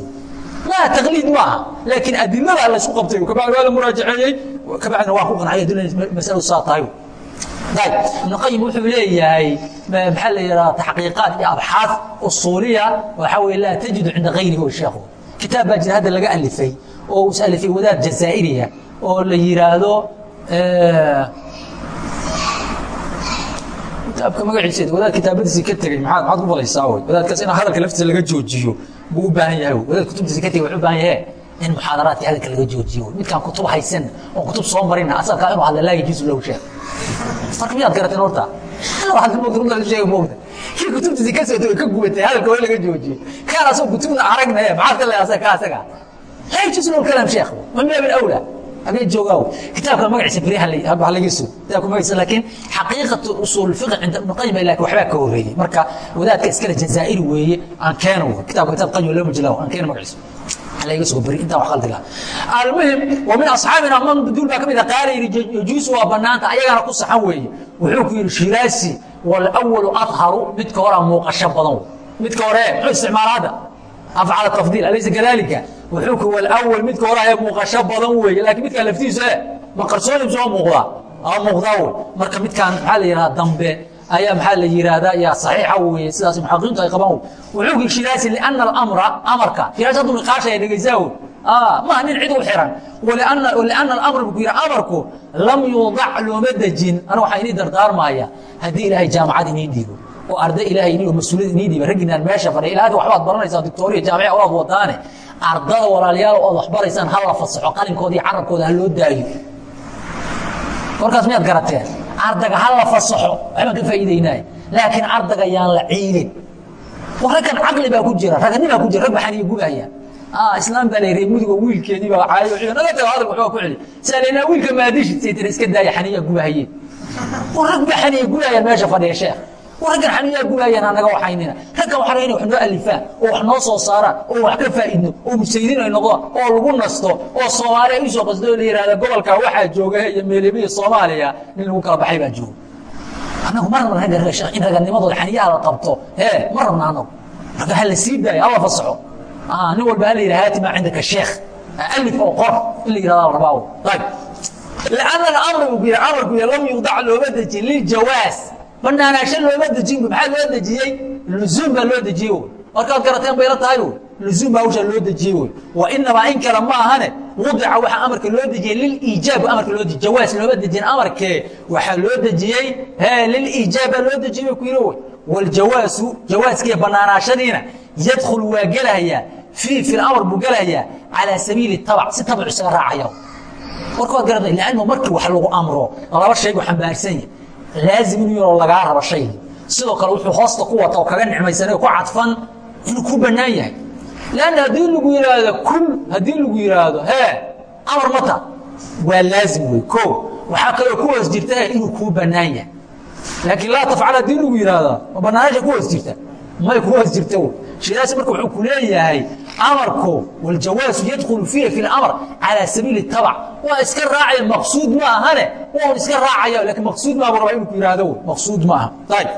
maa taqliid maaha laakiin adilada laysku qabtay kabacdi waa la muraajaceeyey kabacdina waa ku qancay adilada masaladu saa tahay ayb ibnu qayim wuxuu leeyahay maxaa la yidhaha taxqiiqaat iyo abxaad usuuliya waxaa weye laa tajidu cinda gayrihi wa sheekhu kitaab baa jira hadda laga alifay oo is alifay wadaad jazaa'iriya oo la yidhaahdo kitaabka magaciisa wadaad kitaabadiisii ka tegey maxaad maxaad ku falaysaa wey wadaadkaas in hadalka laftiisa laga joojiyo buu u baahan yahay wadaad kutubtiisa ka tegey wuxuu u baahan yahay in muxaadaraadka hadalka laga joojiyo. Midkaan kutub haysan oo kutub soo marina asalkaa inuu hadla laa yajuusu lahu sheeg marka miyaad garateen horta? Kii kutubtiisa ka soo tegey ka gubatay hadalka waa laga joojiyo kaan asoo kutubna aragnaye maxaad ka leedahay ka asaga? Laa yajuusu lahu kalaam sheekh min baab awlaa agee joogaa kitaabka magaciisa beriha ha laga sug kitaabka magaciisa laakiin xaqiiqatu usuul fiqh cinda ibn qayim laakiin waxbaa ka horeeyey marka wadaadka iskale jazaa'iri weeye aan keeno kitaabka kitaab qayim loo majlaa aan keeno magaciisa. Almuhim wa min asxaabina man duul baa ka mid ah qaala yidhi yajuusu waa bannaanta ayagana ku saxan weeye. Wuxuu ku yidhi shiraasi walawalu adharu midka horaa muuqasho badan. Midka hore muxuu isticmaala hadda afcala tafdiil alaysa kadalika haddii ilaahay jaamacad inii dhiibo oo arday ilaahay inii mas'uuliyad inii dhiiba ragginaan meesha fadhiya ilaa hadda waxbaad baranaysaa dictoriya jaamica waad wadaane. Ardada walaalayaal ood wax baraysaan ha la fasaxo qalinkooda iyo carabkooda ha loo daayo. Warkaas miyaad garateen? Ardaga ha la fasaxo waxbaan ka faa'iideynaaye laakiin ardaga yaan la ciilin war raggan caqli baa ku jira raganimaa ku jira rag baxaniyo gubaya islaam baa layiri mudigo wiilkeedii baa caayo naga tago hadalka waxbaa ku celi saaleenaa wiilka maadishid say tiri iska daaya xaniya gubahayeen war rag baa xaniya gubayaan meesha fadhiya sheekh raggan xaniyaa gubaayaan anaga waxaynina raggan waxaa ina wax noo alifaan oo wax noo soo saaraan oo wax ka faa'iidno oo mujtahidiin ay noqdaan oo lagu nasto oo soomaaliya u soo qasdo oo la yihahda gobolka waxaa jooga iyo meelimiya soomaaliya nin lagu kala baxay baa jooga anagu ma rabna ragga sheekh in raganimadooda xaniyaha la qabto ee ma rabna anagu ragga ha la sii daayo hala fasaxo nin walba ha la yidhaha haati maa cindaka sheekh alif oo qor in la yidhahda rabaa ayb لأن الأمر أمرku lam yudac looma dejin liljawaas banaanaasho looma dejin maxaa loo dejiyey? Luzuum baa loo dejiyey markaad garateen bayla tahay luzuum baa hawshaa loo dejiyey wy wa inamaa in kale ma ahane wudica waxaa amarka loo dejiyey liliijaab amarka loo dejiyey. Jawaas looma dejin amarkee waxaa loo dejiyey he liliijaab baa loo dejiyey ku yidhi wy waljawaasu jawaaskiiyo banaanaashadiina yadkhul waa gelahayaa fii fi lamr buu gelahayaa calaa sabiili tabac si tabacu isaga raacaya warkood garata lannu markii wax lagu amro laba shaygu xambaarsan yahy laazim inuu yaroo lagaa rabo shaygi sidoo kale wuxuu hoosta ku wata oo kaga nicmaysanay ku cadfan inuu ku bannaan yahay lanna haddii lagu yidhaahdo kul haddii lagu yidhaahdo hee amar mata waa laazim wey ko waxaa kaloo ku hoos jirta inuu kuu bannaan yahay laakiin laa tafcal haddii lagu yidhaahdo ma bannaanaasha ku hoos jirta may ku hoos jirta shaydaasi marka wuxuu ku leeyahay amarku waljawaasu yadkhulu fiihi fi lamr calaa sabiili tabac waa iska raacaya maqsuud ma ahane? Waa un iska raacaya laakiin maqsuud maabu rabaa inuu ku yihahdo maqsuud ma aha. Ayb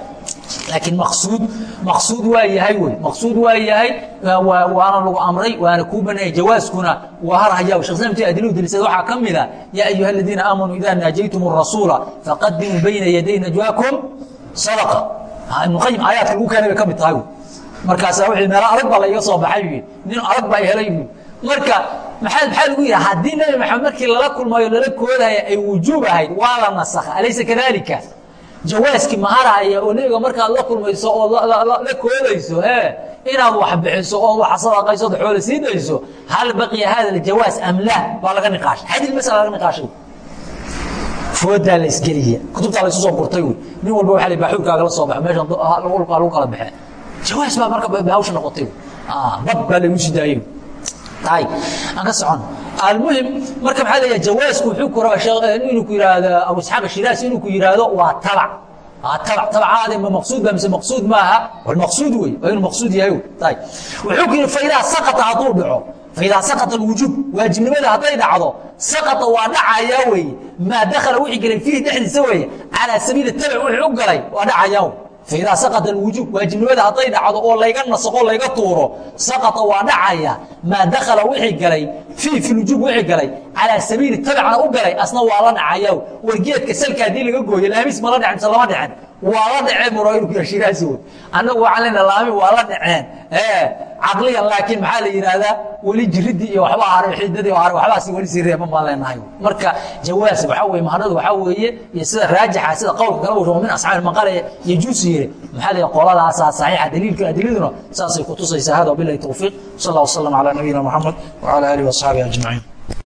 laakiin maqsuud maqsuud waa yahay wey maqsuud waa yahay waana lagu amray waana kuu banaya jawaaskuna. Waa harhaya shekh adilu dalisada waxaa ka mid a yaa ayuha aladiina aamanuu ida naajaytum الrasuula faqadimuu bayna yaday najwaakum sadaqa. Ibnu qayim aayaadka lagu keenay bay ka mid tahay markaasa w meelo adag baa laiga soo baxay nin adag baa helay marka maxaa maxaa lagu yidhi? Haddii nebi maxamed markii lala kulmayo lala koodaya ay wujuub ahayd waa la nasakha alaysa kadalika jawaaskii maharaya oo nebiga markaad la kulmayso oo la koodayso e inaad wax bixiso oo wax sadaqayso od xoole sii dayso hal baqiya hada aljawaas am la? Baa laga niqaashay xadil masala laga niqaashay foodaa la isgeliya kutubtaa la isu soo gurtay nin walba waa baaxuurkaaga la soo baxo meeshan lagu kala baxee jawaas baa marka hawsha noqotay. Bad baa lagu sidaayey ay aan ka socon. Almuhim marka maxaa leeyahay jawaasku wuxuu ku rabaa inuu ku yidhaahdo abu isxaaq shiraasi inuu ku yidhaahdo waa tabac. Tabac tabacaade ma maqsuud ba mise maqsuud maaha maqsuud wey waa inuu maqsuud yahay ay wuxuu ku yidhi faidaa saqata hadduu dhaco faidaa saqata alwujuub waajibnimada hadday dhacdo saqata waa dhacayaa weeye maa dakhala wixii gelay fiihi dhexdiisa weeye calaa sabiili tabic wixii u galay waa dhacayaa faidaa saqata alwujuub waajibnimada hadday dhacdo oo layga nasaqo layga tuuro saqata waa dhacaya. Maa dakhala wixii galay fii fi lwujuub wixii galay calaa sabiili tabicna u galay asna waa la dhacaya wargeedka salka haddii laga gooyo laamis ma la dhicin mise lama dhicin waa la dhaceen muraayirku shiraasi wey annagu waxaan leenaha laami waa la dhaceen caqliyan laakiin maxaa la yidhaahdaa weli jiridii iyo waxba haray xidadii haray waxbaas weli sii reeban baan leenahay marka jawaas waxaa weye mahanadu waxaa weeye iyo sida raajixa sida qowlka kale uu min asxaabi maqale yajuusi yiri maxaa la qoladaasaa saxiixa daliilka adilladuna saasay ku tusaysaa hada wabillahi tawfiiq. Sal allah wasalam calaa nabiyina muxamed wacala aalihi waasxaabihi ajmaciin